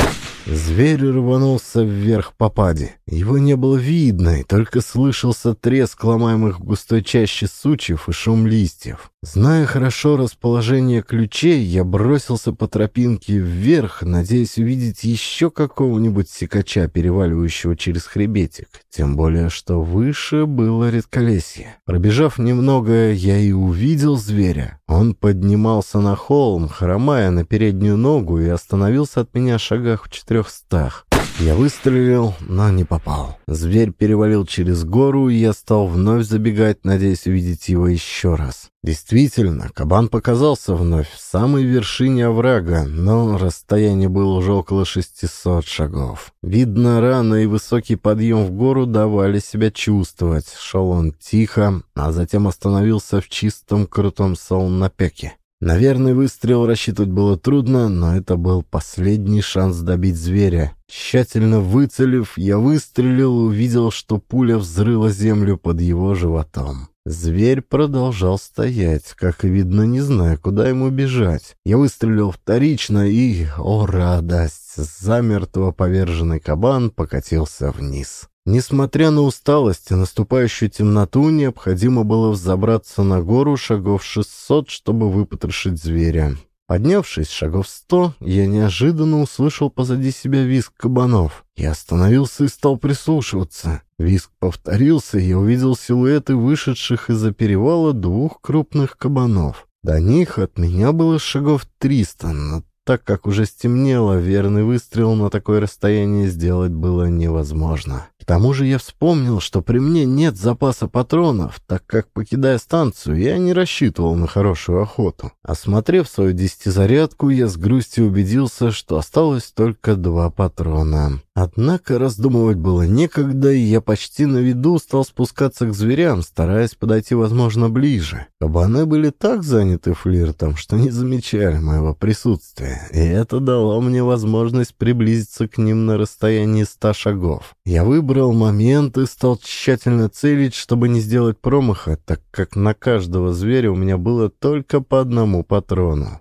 Зверь рванулся вверх по паде. Его не было видно, и только слышался треск ломаемых в густой чаще сучьев и шум листьев. Зная хорошо расположение ключей, я бросился по тропинке вверх, надеясь увидеть еще какого-нибудь сикача, переваливающего через хребетик. Тем более, что выше было редколесье. Пробежав немного, я и увидел зверя. Он поднимался на холм, хромая на переднюю ногу, и остановился от меня в шагах в четырехстах. Я выстрелил, но не попал. Зверь перевалил через гору, и я стал вновь забегать, надеясь увидеть его еще раз. Действительно, кабан показался вновь в самой вершине оврага, но расстояние было уже около 600 шагов. Видно, рано и высокий подъем в гору давали себя чувствовать. Шел он тихо, а затем остановился в чистом крутом солнопеке. Наверное, выстрел рассчитывать было трудно, но это был последний шанс добить зверя. Тщательно выцелив, я выстрелил и увидел, что пуля взрыла землю под его животом. Зверь продолжал стоять, как и видно, не зная, куда ему бежать. Я выстрелил вторично и, о радость, замертво поверженный кабан покатился вниз. Несмотря на усталость и наступающую темноту, необходимо было взобраться на гору шагов 600, чтобы выпотрошить зверя. Поднявшись шагов сто, я неожиданно услышал позади себя визг кабанов. Я остановился и стал прислушиваться. Визг повторился, и я увидел силуэты вышедших из-за перевала двух крупных кабанов. До них от меня было шагов триста, но так как уже стемнело, верный выстрел на такое расстояние сделать было невозможно. Тому же я вспомнил, что при мне нет запаса патронов, так как, покидая станцию, я не рассчитывал на хорошую охоту. Осмотрев свою десятизарядку, я с грустью убедился, что осталось только два патрона. Однако раздумывать было некогда, и я почти на виду стал спускаться к зверям, стараясь подойти, возможно, ближе. Кабаны были так заняты флиртом, что не замечали моего присутствия, и это дало мне возможность приблизиться к ним на расстоянии ста шагов. Я выбрал момент и стал тщательно целить, чтобы не сделать промаха, так как на каждого зверя у меня было только по одному патрону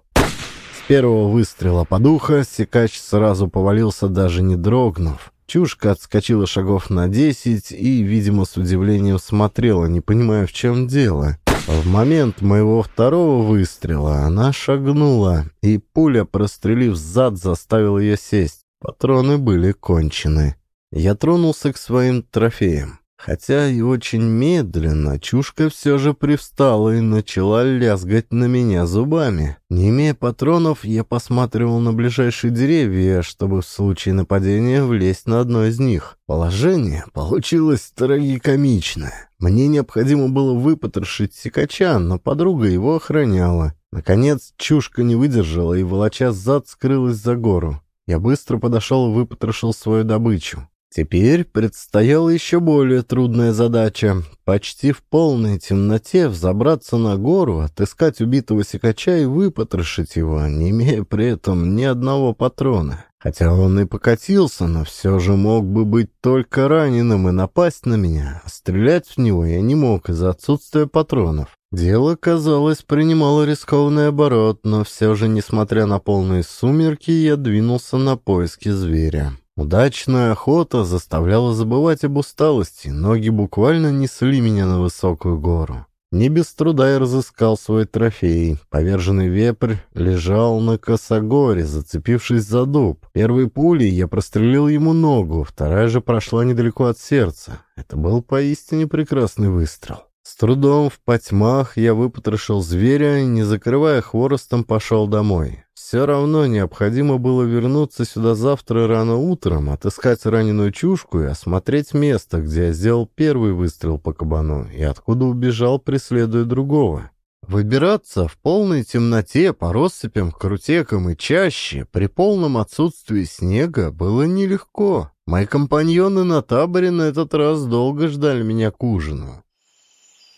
первого выстрела по духа Секач сразу повалился, даже не дрогнув. Чушка отскочила шагов на десять и, видимо, с удивлением смотрела, не понимая, в чем дело. В момент моего второго выстрела она шагнула, и пуля, прострелив зад, заставила ее сесть. Патроны были кончены. Я тронулся к своим трофеям. Хотя и очень медленно, чушка все же привстала и начала лязгать на меня зубами. Не имея патронов, я посматривал на ближайшие деревья, чтобы в случае нападения влезть на одно из них. Положение получилось трагикомичное. Мне необходимо было выпотрошить секача, но подруга его охраняла. Наконец, чушка не выдержала и, волоча зад, скрылась за гору. Я быстро подошел и выпотрошил свою добычу. Теперь предстояла еще более трудная задача. Почти в полной темноте взобраться на гору, отыскать убитого сикача и выпотрошить его, не имея при этом ни одного патрона. Хотя он и покатился, но все же мог бы быть только раненым и напасть на меня. А стрелять в него я не мог из-за отсутствия патронов. Дело, казалось, принимало рискованный оборот, но все же, несмотря на полные сумерки, я двинулся на поиски зверя. Удачная охота заставляла забывать об усталости, ноги буквально несли меня на высокую гору. Не без труда я разыскал свой трофей. Поверженный вепрь лежал на косогоре, зацепившись за дуб. Первой пулей я прострелил ему ногу, вторая же прошла недалеко от сердца. Это был поистине прекрасный выстрел. С трудом в потьмах я выпотрошил зверя не закрывая хворостом, пошел домой. Все равно необходимо было вернуться сюда завтра рано утром, отыскать раненую чушку и осмотреть место, где я сделал первый выстрел по кабану и откуда убежал, преследуя другого. Выбираться в полной темноте по россыпям, крутекам и чаще при полном отсутствии снега было нелегко. Мои компаньоны на таборе на этот раз долго ждали меня к ужину.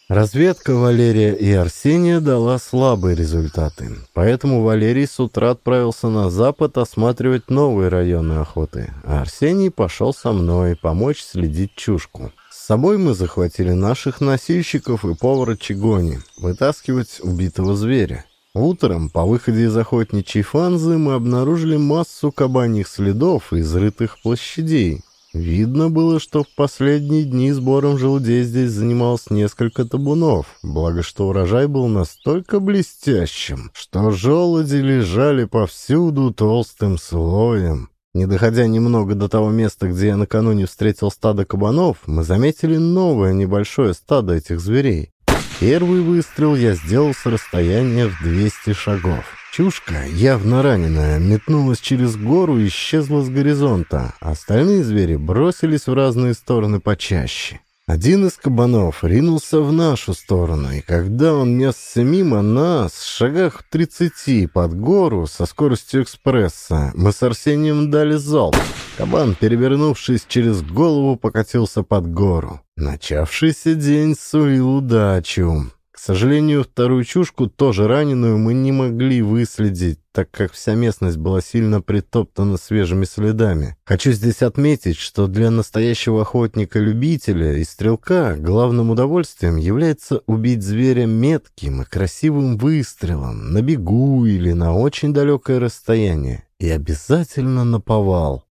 Разведка Валерия и Арсения дала слабые результаты, поэтому Валерий с утра отправился на запад осматривать новые районы охоты, а Арсений пошел со мной помочь следить чушку. С собой мы захватили наших носильщиков и повара Чигони, вытаскивать убитого зверя. Утром, по выходе из охотничьей фанзы, мы обнаружили массу кабаньих следов и изрытых площадей, Видно было, что в последние дни сбором желудей здесь занималось несколько табунов, благо что урожай был настолько блестящим, что желуди лежали повсюду толстым слоем. Не доходя немного до того места, где я накануне встретил стадо кабанов, мы заметили новое небольшое стадо этих зверей. Первый выстрел я сделал с расстояния в 200 шагов. Чушка, явно раненая, метнулась через гору и исчезла с горизонта. Остальные звери бросились в разные стороны почаще. Один из кабанов ринулся в нашу сторону, и когда он несся мимо нас, в шагах в тридцати под гору, со скоростью экспресса, мы с Арсением дали залп. Кабан, перевернувшись через голову, покатился под гору. Начавшийся день сулил удачу. К сожалению, вторую чушку, тоже раненую, мы не могли выследить, так как вся местность была сильно притоптана свежими следами. Хочу здесь отметить, что для настоящего охотника-любителя и стрелка главным удовольствием является убить зверя метким и красивым выстрелом, на бегу или на очень далекое расстояние. И обязательно на повал.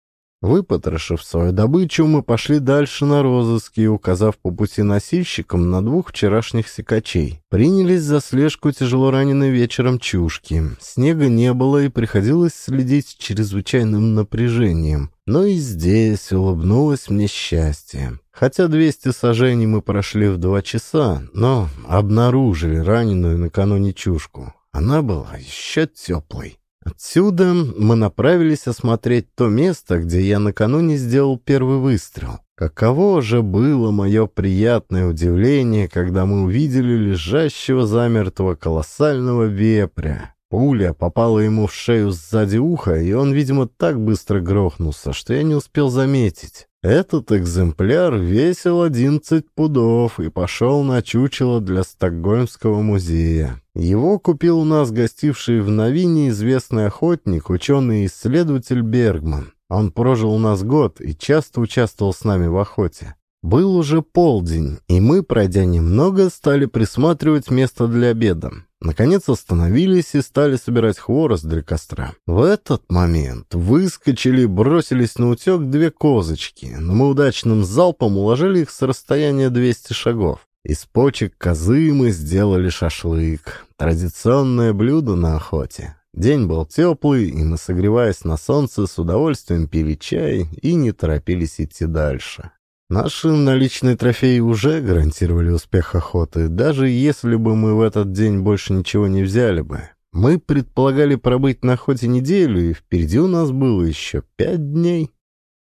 Выпотрошив свою добычу, мы пошли дальше на розыски, указав по пути носильщикам на двух вчерашних сикачей. Принялись за слежку тяжело раненой вечером чушки. Снега не было и приходилось следить с чрезвычайным напряжением. Но и здесь улыбнулось мне счастье. Хотя 200 сажений мы прошли в два часа, но обнаружили раненую накануне чушку. Она была еще теплой. Отсюда мы направились осмотреть то место, где я накануне сделал первый выстрел. Каково же было мое приятное удивление, когда мы увидели лежащего замертвого колоссального вепря. Пуля попала ему в шею сзади уха, и он, видимо, так быстро грохнулся, что я не успел заметить. Этот экземпляр весил 11 пудов и пошел на чучело для Стокгольмского музея. Его купил у нас гостивший в Новине известный охотник, ученый-исследователь Бергман. Он прожил у нас год и часто участвовал с нами в охоте. Был уже полдень, и мы, пройдя немного, стали присматривать место для обеда. Наконец остановились и стали собирать хворост для костра. В этот момент выскочили и бросились на утек две козочки, но мы удачным залпом уложили их с расстояния 200 шагов. Из почек козы мы сделали шашлык. Традиционное блюдо на охоте. День был теплый, и мы, согреваясь на солнце, с удовольствием пили чай и не торопились идти дальше. Наши наличные трофеи уже гарантировали успех охоты, даже если бы мы в этот день больше ничего не взяли бы. Мы предполагали пробыть на охоте неделю, и впереди у нас было еще пять дней.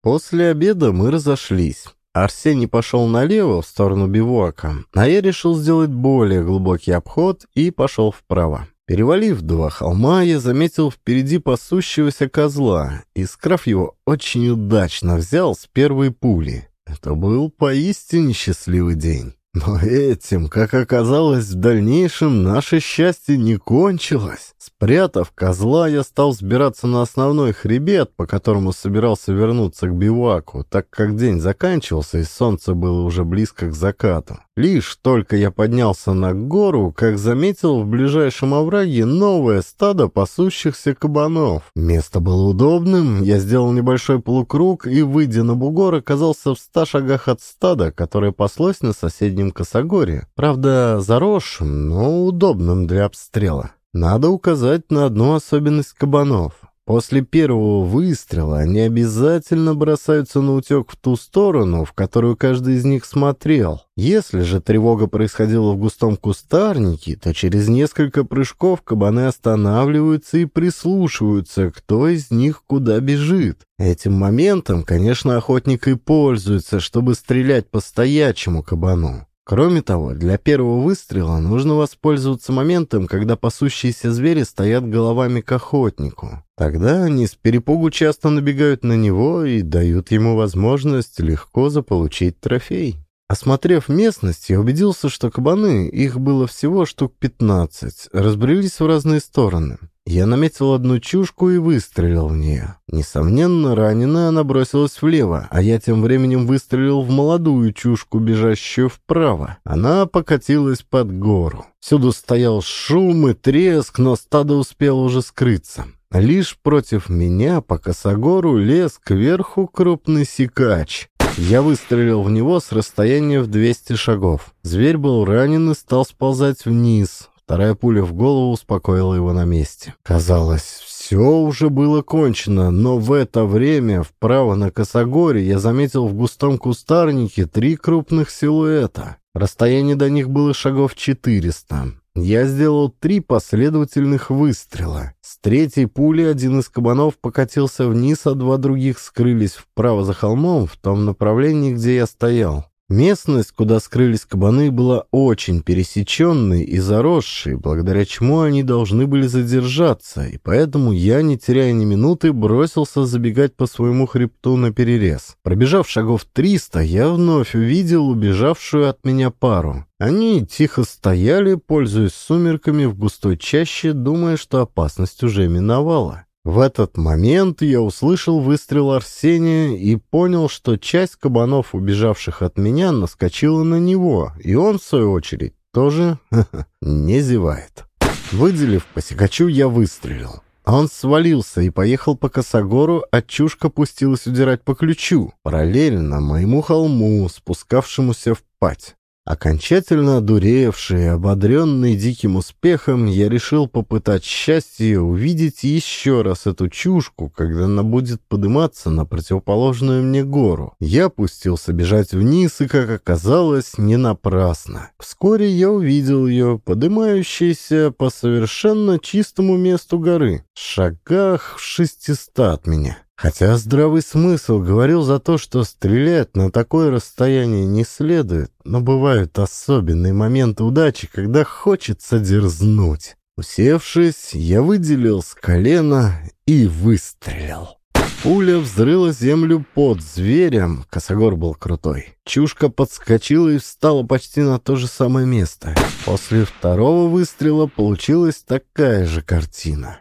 После обеда мы разошлись. Арсений пошел налево, в сторону бивуака, а я решил сделать более глубокий обход и пошел вправо. Перевалив два холма, я заметил впереди пасущегося козла, и, скрав его, очень удачно взял с первой пули. Это был поистине счастливый день. Но этим, как оказалось, в дальнейшем наше счастье не кончилось. Спрятав козла, я стал сбираться на основной хребет, по которому собирался вернуться к биваку, так как день заканчивался и солнце было уже близко к закату. Лишь только я поднялся на гору, как заметил в ближайшем овраге новое стадо пасущихся кабанов. Место было удобным, я сделал небольшой полукруг и, выйдя на бугор, оказался в ста шагах от стада, которое паслось на соседнем косогоре. Правда, заросшим, но удобным для обстрела. Надо указать на одну особенность кабанов. После первого выстрела они обязательно бросаются на утек в ту сторону, в которую каждый из них смотрел. Если же тревога происходила в густом кустарнике, то через несколько прыжков кабаны останавливаются и прислушиваются, кто из них куда бежит. Этим моментом, конечно, охотник и пользуется, чтобы стрелять по стоячему кабану. Кроме того, для первого выстрела нужно воспользоваться моментом, когда пасущиеся звери стоят головами к охотнику. Тогда они с перепугу часто набегают на него и дают ему возможность легко заполучить трофей. Осмотрев местность, я убедился, что кабаны, их было всего штук 15, разбрелись в разные стороны. Я наметил одну чушку и выстрелил в нее. Несомненно, раненая она бросилась влево, а я тем временем выстрелил в молодую чушку, бежащую вправо. Она покатилась под гору. Всюду стоял шум и треск, но стадо успело уже скрыться. Лишь против меня по косогору лез кверху крупный сикач. Я выстрелил в него с расстояния в 200 шагов. Зверь был ранен и стал сползать вниз. Вторая пуля в голову успокоила его на месте. Казалось, все уже было кончено, но в это время вправо на косогоре я заметил в густом кустарнике три крупных силуэта. Расстояние до них было шагов 400. Я сделал три последовательных выстрела. С третьей пули один из кабанов покатился вниз, а два других скрылись вправо за холмом в том направлении, где я стоял. Местность, куда скрылись кабаны, была очень пересеченной и заросшей, благодаря чему они должны были задержаться, и поэтому я, не теряя ни минуты, бросился забегать по своему хребту на перерез. Пробежав шагов триста, я вновь увидел убежавшую от меня пару. Они тихо стояли, пользуясь сумерками в густой чаще, думая, что опасность уже миновала. В этот момент я услышал выстрел Арсения и понял, что часть кабанов, убежавших от меня, наскочила на него, и он, в свою очередь, тоже не зевает. Выделив по сикачу, я выстрелил. Он свалился и поехал по косогору, а чушка пустилась удирать по ключу, параллельно моему холму, спускавшемуся в пать. Окончательно одуревший и ободренный диким успехом, я решил попытать счастье увидеть еще раз эту чушку, когда она будет подниматься на противоположную мне гору. Я пустился бежать вниз, и, как оказалось, не напрасно. Вскоре я увидел ее, поднимающейся по совершенно чистому месту горы, в шагах в шестиста от меня. Хотя здравый смысл говорил за то, что стрелять на такое расстояние не следует, но бывают особенные моменты удачи, когда хочется дерзнуть. Усевшись, я выделил с колена и выстрелил. Пуля взрыла землю под зверем, косогор был крутой. Чушка подскочила и встала почти на то же самое место. После второго выстрела получилась такая же картина.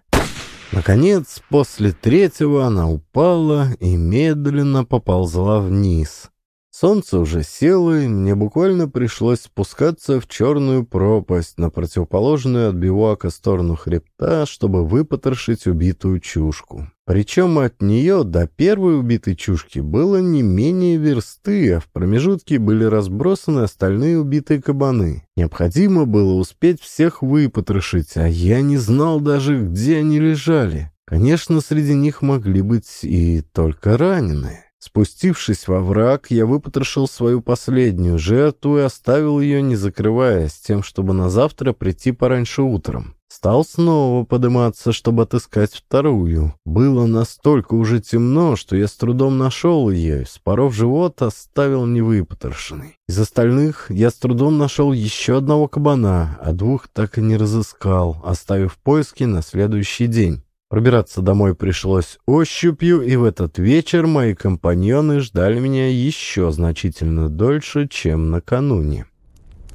Наконец, после третьего она упала и медленно поползла вниз. Солнце уже село, и мне буквально пришлось спускаться в черную пропасть на противоположную от бивуака сторону хребта, чтобы выпотрошить убитую чушку. Причем от нее до первой убитой чушки было не менее версты, а в промежутке были разбросаны остальные убитые кабаны. Необходимо было успеть всех выпотрошить, а я не знал даже, где они лежали. Конечно, среди них могли быть и только раненые. Спустившись во враг, я выпотрошил свою последнюю жертву и оставил ее, не закрываясь, тем, чтобы на завтра прийти пораньше утром. Стал снова подниматься, чтобы отыскать вторую. Было настолько уже темно, что я с трудом нашел ее, споров живот оставил невыпотрошенный. Из остальных я с трудом нашел еще одного кабана, а двух так и не разыскал, оставив поиски на следующий день. Пробираться домой пришлось ощупью, и в этот вечер мои компаньоны ждали меня еще значительно дольше, чем накануне.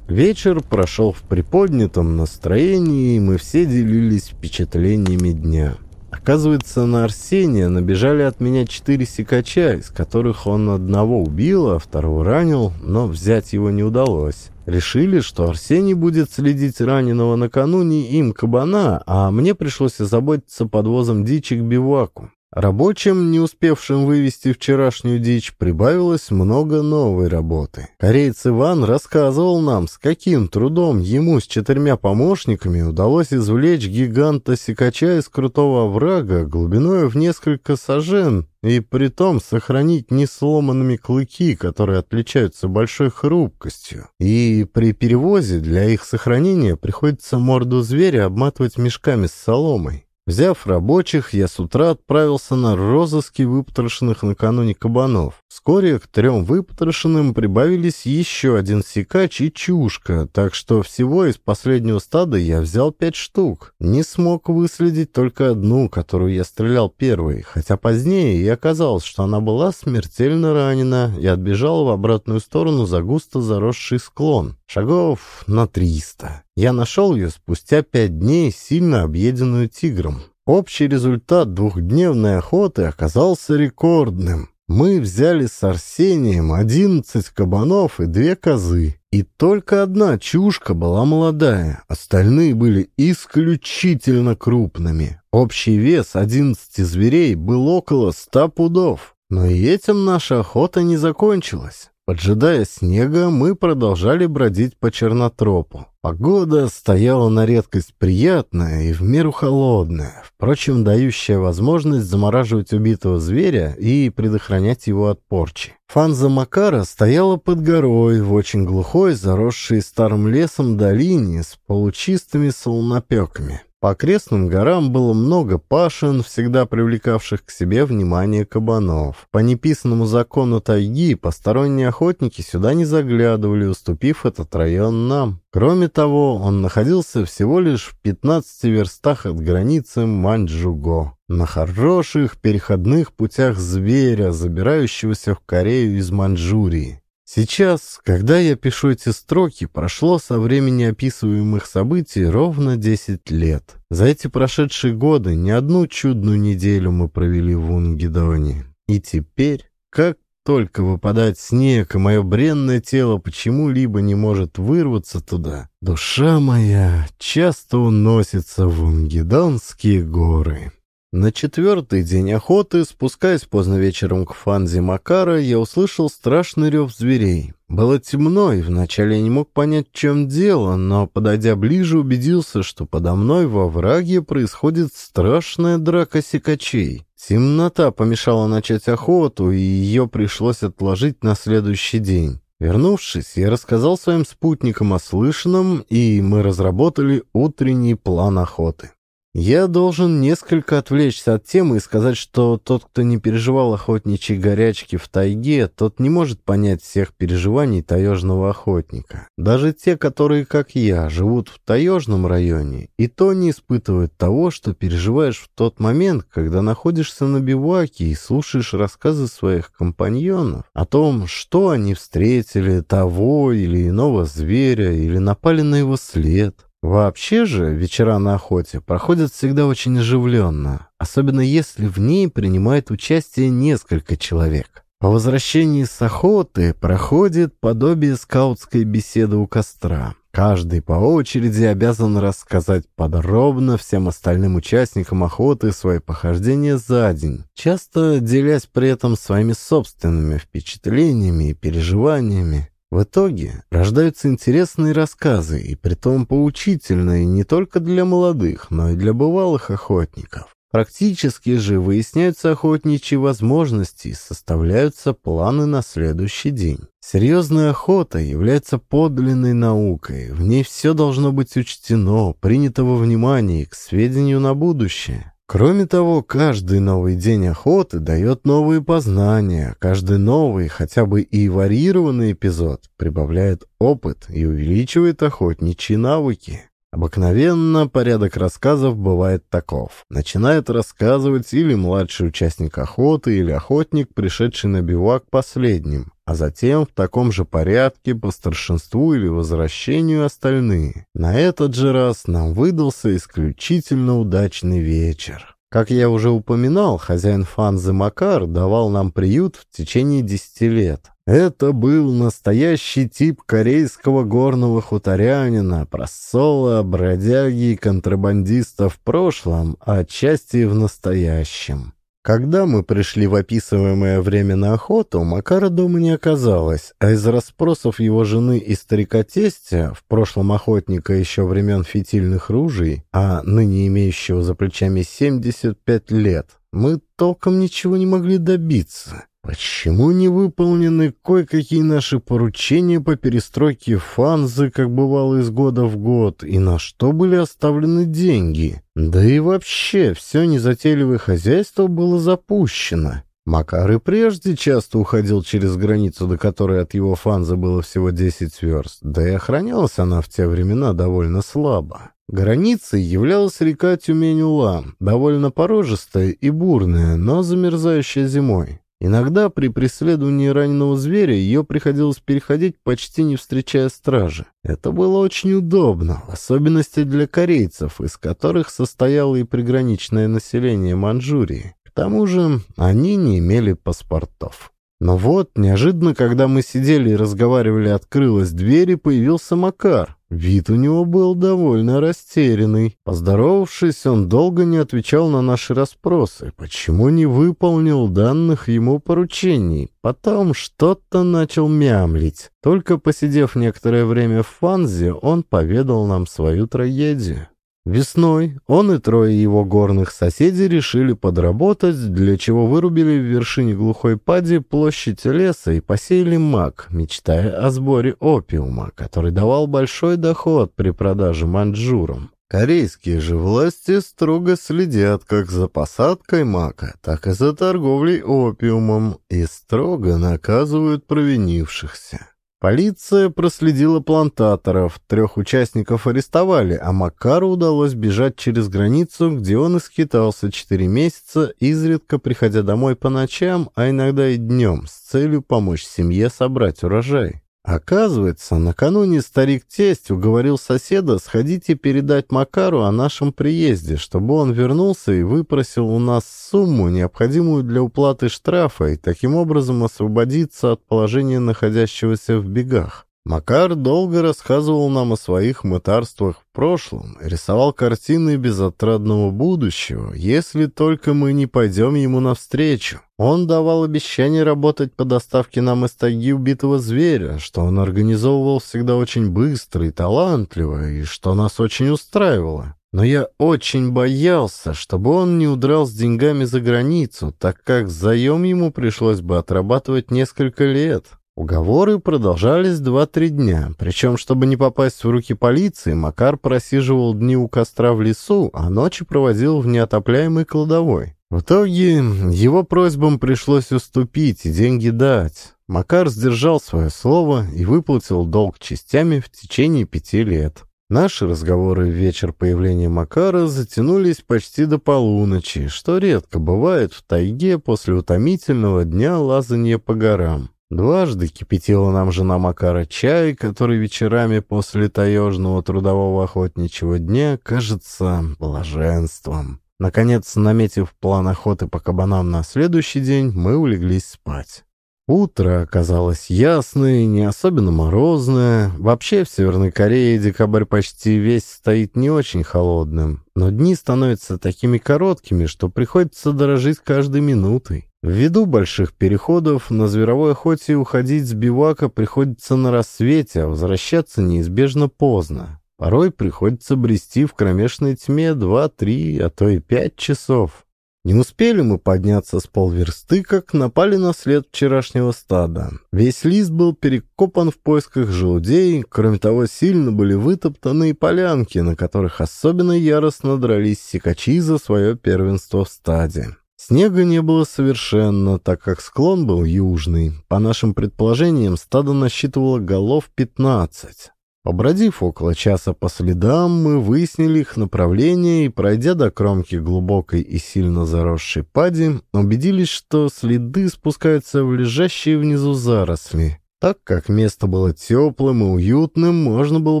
Вечер прошел в приподнятом настроении, и мы все делились впечатлениями дня. Оказывается, на Арсения набежали от меня четыре сикача, из которых он одного убил, а второго ранил, но взять его не удалось. Решили, что Арсений будет следить раненого накануне им кабана, а мне пришлось озаботиться подвозом дичи к биваку. Рабочим, не успевшим вывести вчерашнюю дичь, прибавилось много новой работы. Кореец Иван рассказывал нам, с каким трудом ему с четырьмя помощниками удалось извлечь гиганта-сикача из крутого оврага глубиной в несколько сажен, и при том сохранить несломанными клыки, которые отличаются большой хрупкостью. И при перевозе для их сохранения приходится морду зверя обматывать мешками с соломой. Взяв рабочих, я с утра отправился на розыски выпотрошенных накануне кабанов. Вскоре к трем выпотрошенным прибавились еще один сикач и чушка, так что всего из последнего стада я взял пять штук. Не смог выследить только одну, которую я стрелял первой, хотя позднее и оказалось, что она была смертельно ранена и отбежала в обратную сторону за густо заросший склон. Шагов на триста. Я нашел ее спустя пять дней, сильно объеденную тигром. Общий результат двухдневной охоты оказался рекордным. Мы взяли с Арсением одиннадцать кабанов и две козы. И только одна чушка была молодая, остальные были исключительно крупными. Общий вес одиннадцати зверей был около ста пудов. Но и этим наша охота не закончилась. Поджидая снега, мы продолжали бродить по чернотропу. Погода стояла на редкость приятная и в меру холодная, впрочем, дающая возможность замораживать убитого зверя и предохранять его от порчи. Фанза Макара стояла под горой в очень глухой, заросшей старым лесом долине с получистыми солнопеками. По окрестным горам было много пашин, всегда привлекавших к себе внимание кабанов. По неписанному закону тайги посторонние охотники сюда не заглядывали, уступив этот район нам. Кроме того, он находился всего лишь в 15 верстах от границы Маньчжуго, на хороших переходных путях зверя, забирающегося в Корею из Маньчжурии. Сейчас, когда я пишу эти строки, прошло со времени описываемых событий ровно 10 лет. За эти прошедшие годы ни одну чудную неделю мы провели в Унгидоне. И теперь, как только выпадает снег, и мое бренное тело почему-либо не может вырваться туда, душа моя часто уносится в Унгидонские горы. На четвертый день охоты, спускаясь поздно вечером к Фанзе Макара, я услышал страшный рев зверей. Было темно, и вначале я не мог понять, в чем дело, но, подойдя ближе, убедился, что подо мной во враге происходит страшная драка сикачей. Темнота помешала начать охоту, и ее пришлось отложить на следующий день. Вернувшись, я рассказал своим спутникам о слышанном, и мы разработали утренний план охоты. Я должен несколько отвлечься от темы и сказать, что тот, кто не переживал охотничьей горячки в тайге, тот не может понять всех переживаний таежного охотника. Даже те, которые, как я, живут в таежном районе, и то не испытывают того, что переживаешь в тот момент, когда находишься на биваке и слушаешь рассказы своих компаньонов о том, что они встретили того или иного зверя или напали на его след. Вообще же вечера на охоте проходят всегда очень оживленно, особенно если в ней принимает участие несколько человек. По возвращении с охоты проходит подобие скаутской беседы у костра. Каждый по очереди обязан рассказать подробно всем остальным участникам охоты свои похождения за день, часто делясь при этом своими собственными впечатлениями и переживаниями. В итоге рождаются интересные рассказы, и притом поучительные не только для молодых, но и для бывалых охотников. Практически же выясняются охотничьи возможности и составляются планы на следующий день. Серьезная охота является подлинной наукой. В ней все должно быть учтено, принято во внимание к сведению на будущее. Кроме того, каждый новый день охоты дает новые познания, каждый новый, хотя бы и варьированный эпизод прибавляет опыт и увеличивает охотничьи навыки. Обыкновенно порядок рассказов бывает таков. Начинает рассказывать или младший участник охоты, или охотник, пришедший на бивак последним, а затем в таком же порядке по старшинству или возвращению остальные. На этот же раз нам выдался исключительно удачный вечер. Как я уже упоминал, хозяин Фанзы Макар давал нам приют в течение десяти лет. Это был настоящий тип корейского горного хуторянина, просола, бродяги и контрабандиста в прошлом, а отчасти и в настоящем. Когда мы пришли в описываемое время на охоту, Макара дома не оказалось, а из расспросов его жены и старика-тестя, в прошлом охотника еще времен фитильных ружей, а ныне имеющего за плечами 75 лет, мы толком ничего не могли добиться. Почему не выполнены кое-какие наши поручения по перестройке фанзы, как бывало из года в год, и на что были оставлены деньги? Да и вообще, все незатейливое хозяйство было запущено. Макар и прежде часто уходил через границу, до которой от его фанзы было всего 10 верст, да и охранялась она в те времена довольно слабо. Границей являлась река Тюмень-Улам, довольно порожистая и бурная, но замерзающая зимой. Иногда при преследовании раненого зверя ее приходилось переходить, почти не встречая стражи. Это было очень удобно, в особенности для корейцев, из которых состояло и приграничное население Манчжурии. К тому же они не имели паспортов. Но вот, неожиданно, когда мы сидели и разговаривали, открылась дверь и появился Макар. Вид у него был довольно растерянный. Поздоровавшись, он долго не отвечал на наши расспросы, почему не выполнил данных ему поручений. Потом что-то начал мямлить. Только посидев некоторое время в фанзе, он поведал нам свою трагедию. Весной он и трое его горных соседей решили подработать, для чего вырубили в вершине глухой пади площадь леса и посеяли мак, мечтая о сборе опиума, который давал большой доход при продаже манджурам. Корейские же власти строго следят как за посадкой мака, так и за торговлей опиумом и строго наказывают провинившихся. Полиция проследила плантаторов, трех участников арестовали, а Макару удалось бежать через границу, где он и скитался четыре месяца, изредка приходя домой по ночам, а иногда и днем, с целью помочь семье собрать урожай. Оказывается, накануне старик-тесть уговорил соседа сходить и передать Макару о нашем приезде, чтобы он вернулся и выпросил у нас сумму, необходимую для уплаты штрафа, и таким образом освободиться от положения находящегося в бегах. Макар долго рассказывал нам о своих мытарствах в прошлом, рисовал картины безотрадного будущего, если только мы не пойдем ему навстречу. Он давал обещание работать по доставке нам из тайги убитого зверя, что он организовывал всегда очень быстро и талантливо, и что нас очень устраивало. Но я очень боялся, чтобы он не удрал с деньгами за границу, так как заем ему пришлось бы отрабатывать несколько лет. Уговоры продолжались два-три дня, причем, чтобы не попасть в руки полиции, Макар просиживал дни у костра в лесу, а ночи проводил в неотопляемой кладовой. В итоге его просьбам пришлось уступить и деньги дать. Макар сдержал свое слово и выплатил долг частями в течение пяти лет. Наши разговоры в вечер появления Макара затянулись почти до полуночи, что редко бывает в тайге после утомительного дня лазания по горам. Дважды кипятила нам жена Макара чай, который вечерами после таежного трудового охотничьего дня кажется блаженством. Наконец, наметив план охоты по кабанам на следующий день, мы улеглись спать. Утро оказалось ясное, не особенно морозное. Вообще в Северной Корее декабрь почти весь стоит не очень холодным, но дни становятся такими короткими, что приходится дорожить каждой минутой. Ввиду больших переходов на зверовой охоте уходить с бивака приходится на рассвете, а возвращаться неизбежно поздно. Порой приходится брести в кромешной тьме два-три, а то и пять часов. Не успели мы подняться с полверсты, как напали на след вчерашнего стада. Весь лист был перекопан в поисках желудей, кроме того, сильно были вытоптаны и полянки, на которых особенно яростно дрались сикачи за свое первенство в стаде. Снега не было совершенно, так как склон был южный. По нашим предположениям, стадо насчитывало голов 15. Побродив около часа по следам, мы выяснили их направление и, пройдя до кромки глубокой и сильно заросшей пади, убедились, что следы спускаются в лежащие внизу заросли. Так как место было теплым и уютным, можно было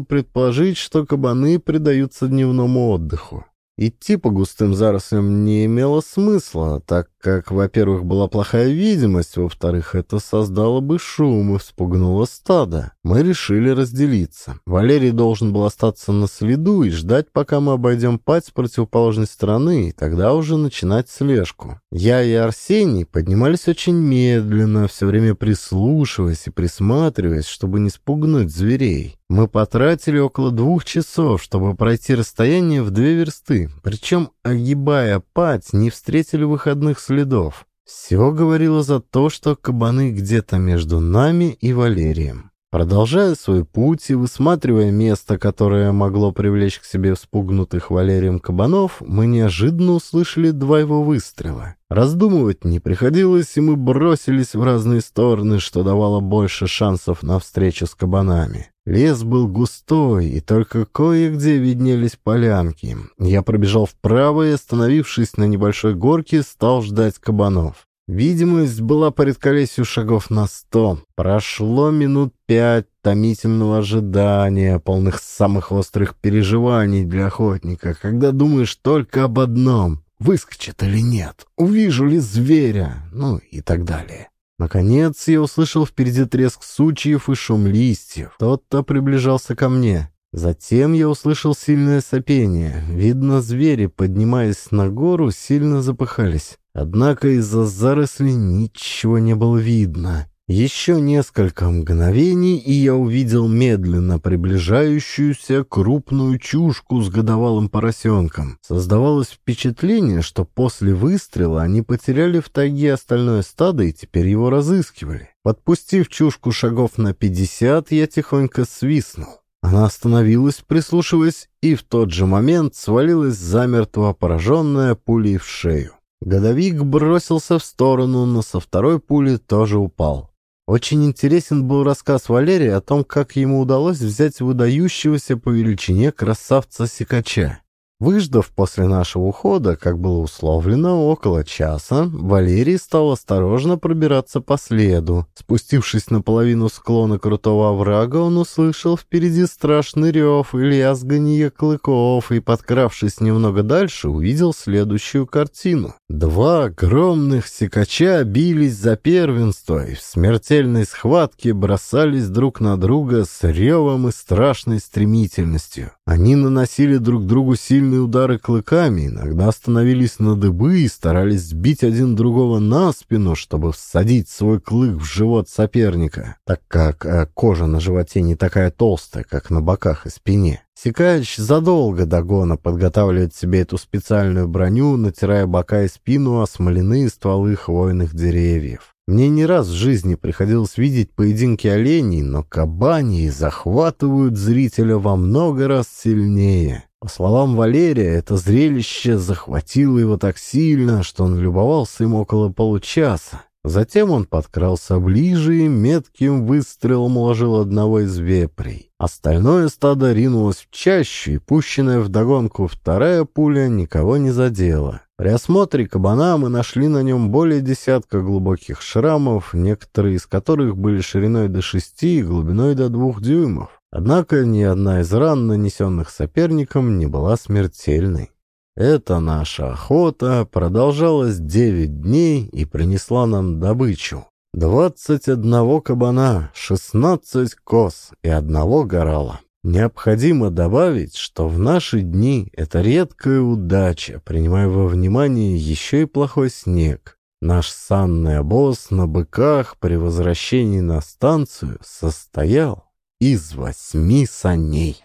предположить, что кабаны предаются дневному отдыху. Идти по густым зарослям не имело смысла, так как, во-первых, была плохая видимость, во-вторых, это создало бы шум и вспугнуло стадо. Мы решили разделиться. Валерий должен был остаться на следу и ждать, пока мы обойдем пать с противоположной стороны, и тогда уже начинать слежку. Я и Арсений поднимались очень медленно, все время прислушиваясь и присматриваясь, чтобы не спугнуть зверей. Мы потратили около двух часов, чтобы пройти расстояние в две версты, причем, огибая пать, не встретили выходных следов. Все говорило за то, что кабаны где-то между нами и Валерием. Продолжая свой путь и высматривая место, которое могло привлечь к себе вспугнутых Валерием кабанов, мы неожиданно услышали два его выстрела. Раздумывать не приходилось, и мы бросились в разные стороны, что давало больше шансов на встречу с кабанами. Лес был густой, и только кое-где виднелись полянки. Я пробежал вправо и, остановившись на небольшой горке, стал ждать кабанов. Видимость была по редколесью шагов на сто. Прошло минут пять томительного ожидания, полных самых острых переживаний для охотника, когда думаешь только об одном выскочит или нет, увижу ли зверя, ну и так далее. Наконец я услышал впереди треск сучьев и шум листьев. Тот-то приближался ко мне. Затем я услышал сильное сопение. Видно, звери, поднимаясь на гору, сильно запыхались. Однако из-за зарослей ничего не было видно. Еще несколько мгновений, и я увидел медленно приближающуюся крупную чушку с годовалым поросенком. Создавалось впечатление, что после выстрела они потеряли в тайге остальное стадо и теперь его разыскивали. Подпустив чушку шагов на пятьдесят, я тихонько свистнул. Она остановилась, прислушиваясь, и в тот же момент свалилась замертво пораженная пулей в шею. Годовик бросился в сторону, но со второй пули тоже упал. Очень интересен был рассказ Валерия о том, как ему удалось взять выдающегося по величине красавца-сикача. Выждав после нашего ухода, как было условлено, около часа, Валерий стал осторожно пробираться по следу. Спустившись на половину склона крутого оврага, он услышал впереди страшный рев и лязганье клыков, и, подкравшись немного дальше, увидел следующую картину. Два огромных сикача бились за первенство и в смертельной схватке бросались друг на друга с ревом и страшной стремительностью. Они наносили друг другу сильные удары клыками, иногда становились на дыбы и старались сбить один другого на спину, чтобы всадить свой клык в живот соперника, так как э, кожа на животе не такая толстая, как на боках и спине. Сикач задолго до гона подготавливает себе эту специальную броню, натирая бока и спину о смоляные стволы хвойных деревьев. Мне не раз в жизни приходилось видеть поединки оленей, но кабани захватывают зрителя во много раз сильнее. По словам Валерия, это зрелище захватило его так сильно, что он любовался им около получаса. Затем он подкрался ближе и метким выстрелом уложил одного из вепрей. Остальное стадо ринулось в чащу, и пущенная вдогонку вторая пуля никого не задела. При осмотре кабана мы нашли на нем более десятка глубоких шрамов, некоторые из которых были шириной до шести и глубиной до двух дюймов. Однако ни одна из ран, нанесенных соперником, не была смертельной. Эта наша охота продолжалась девять дней и принесла нам добычу. Двадцать одного кабана, шестнадцать коз и одного горала. Необходимо добавить, что в наши дни это редкая удача, принимая во внимание еще и плохой снег. Наш санный обоз на быках при возвращении на станцию состоял из восьми саней.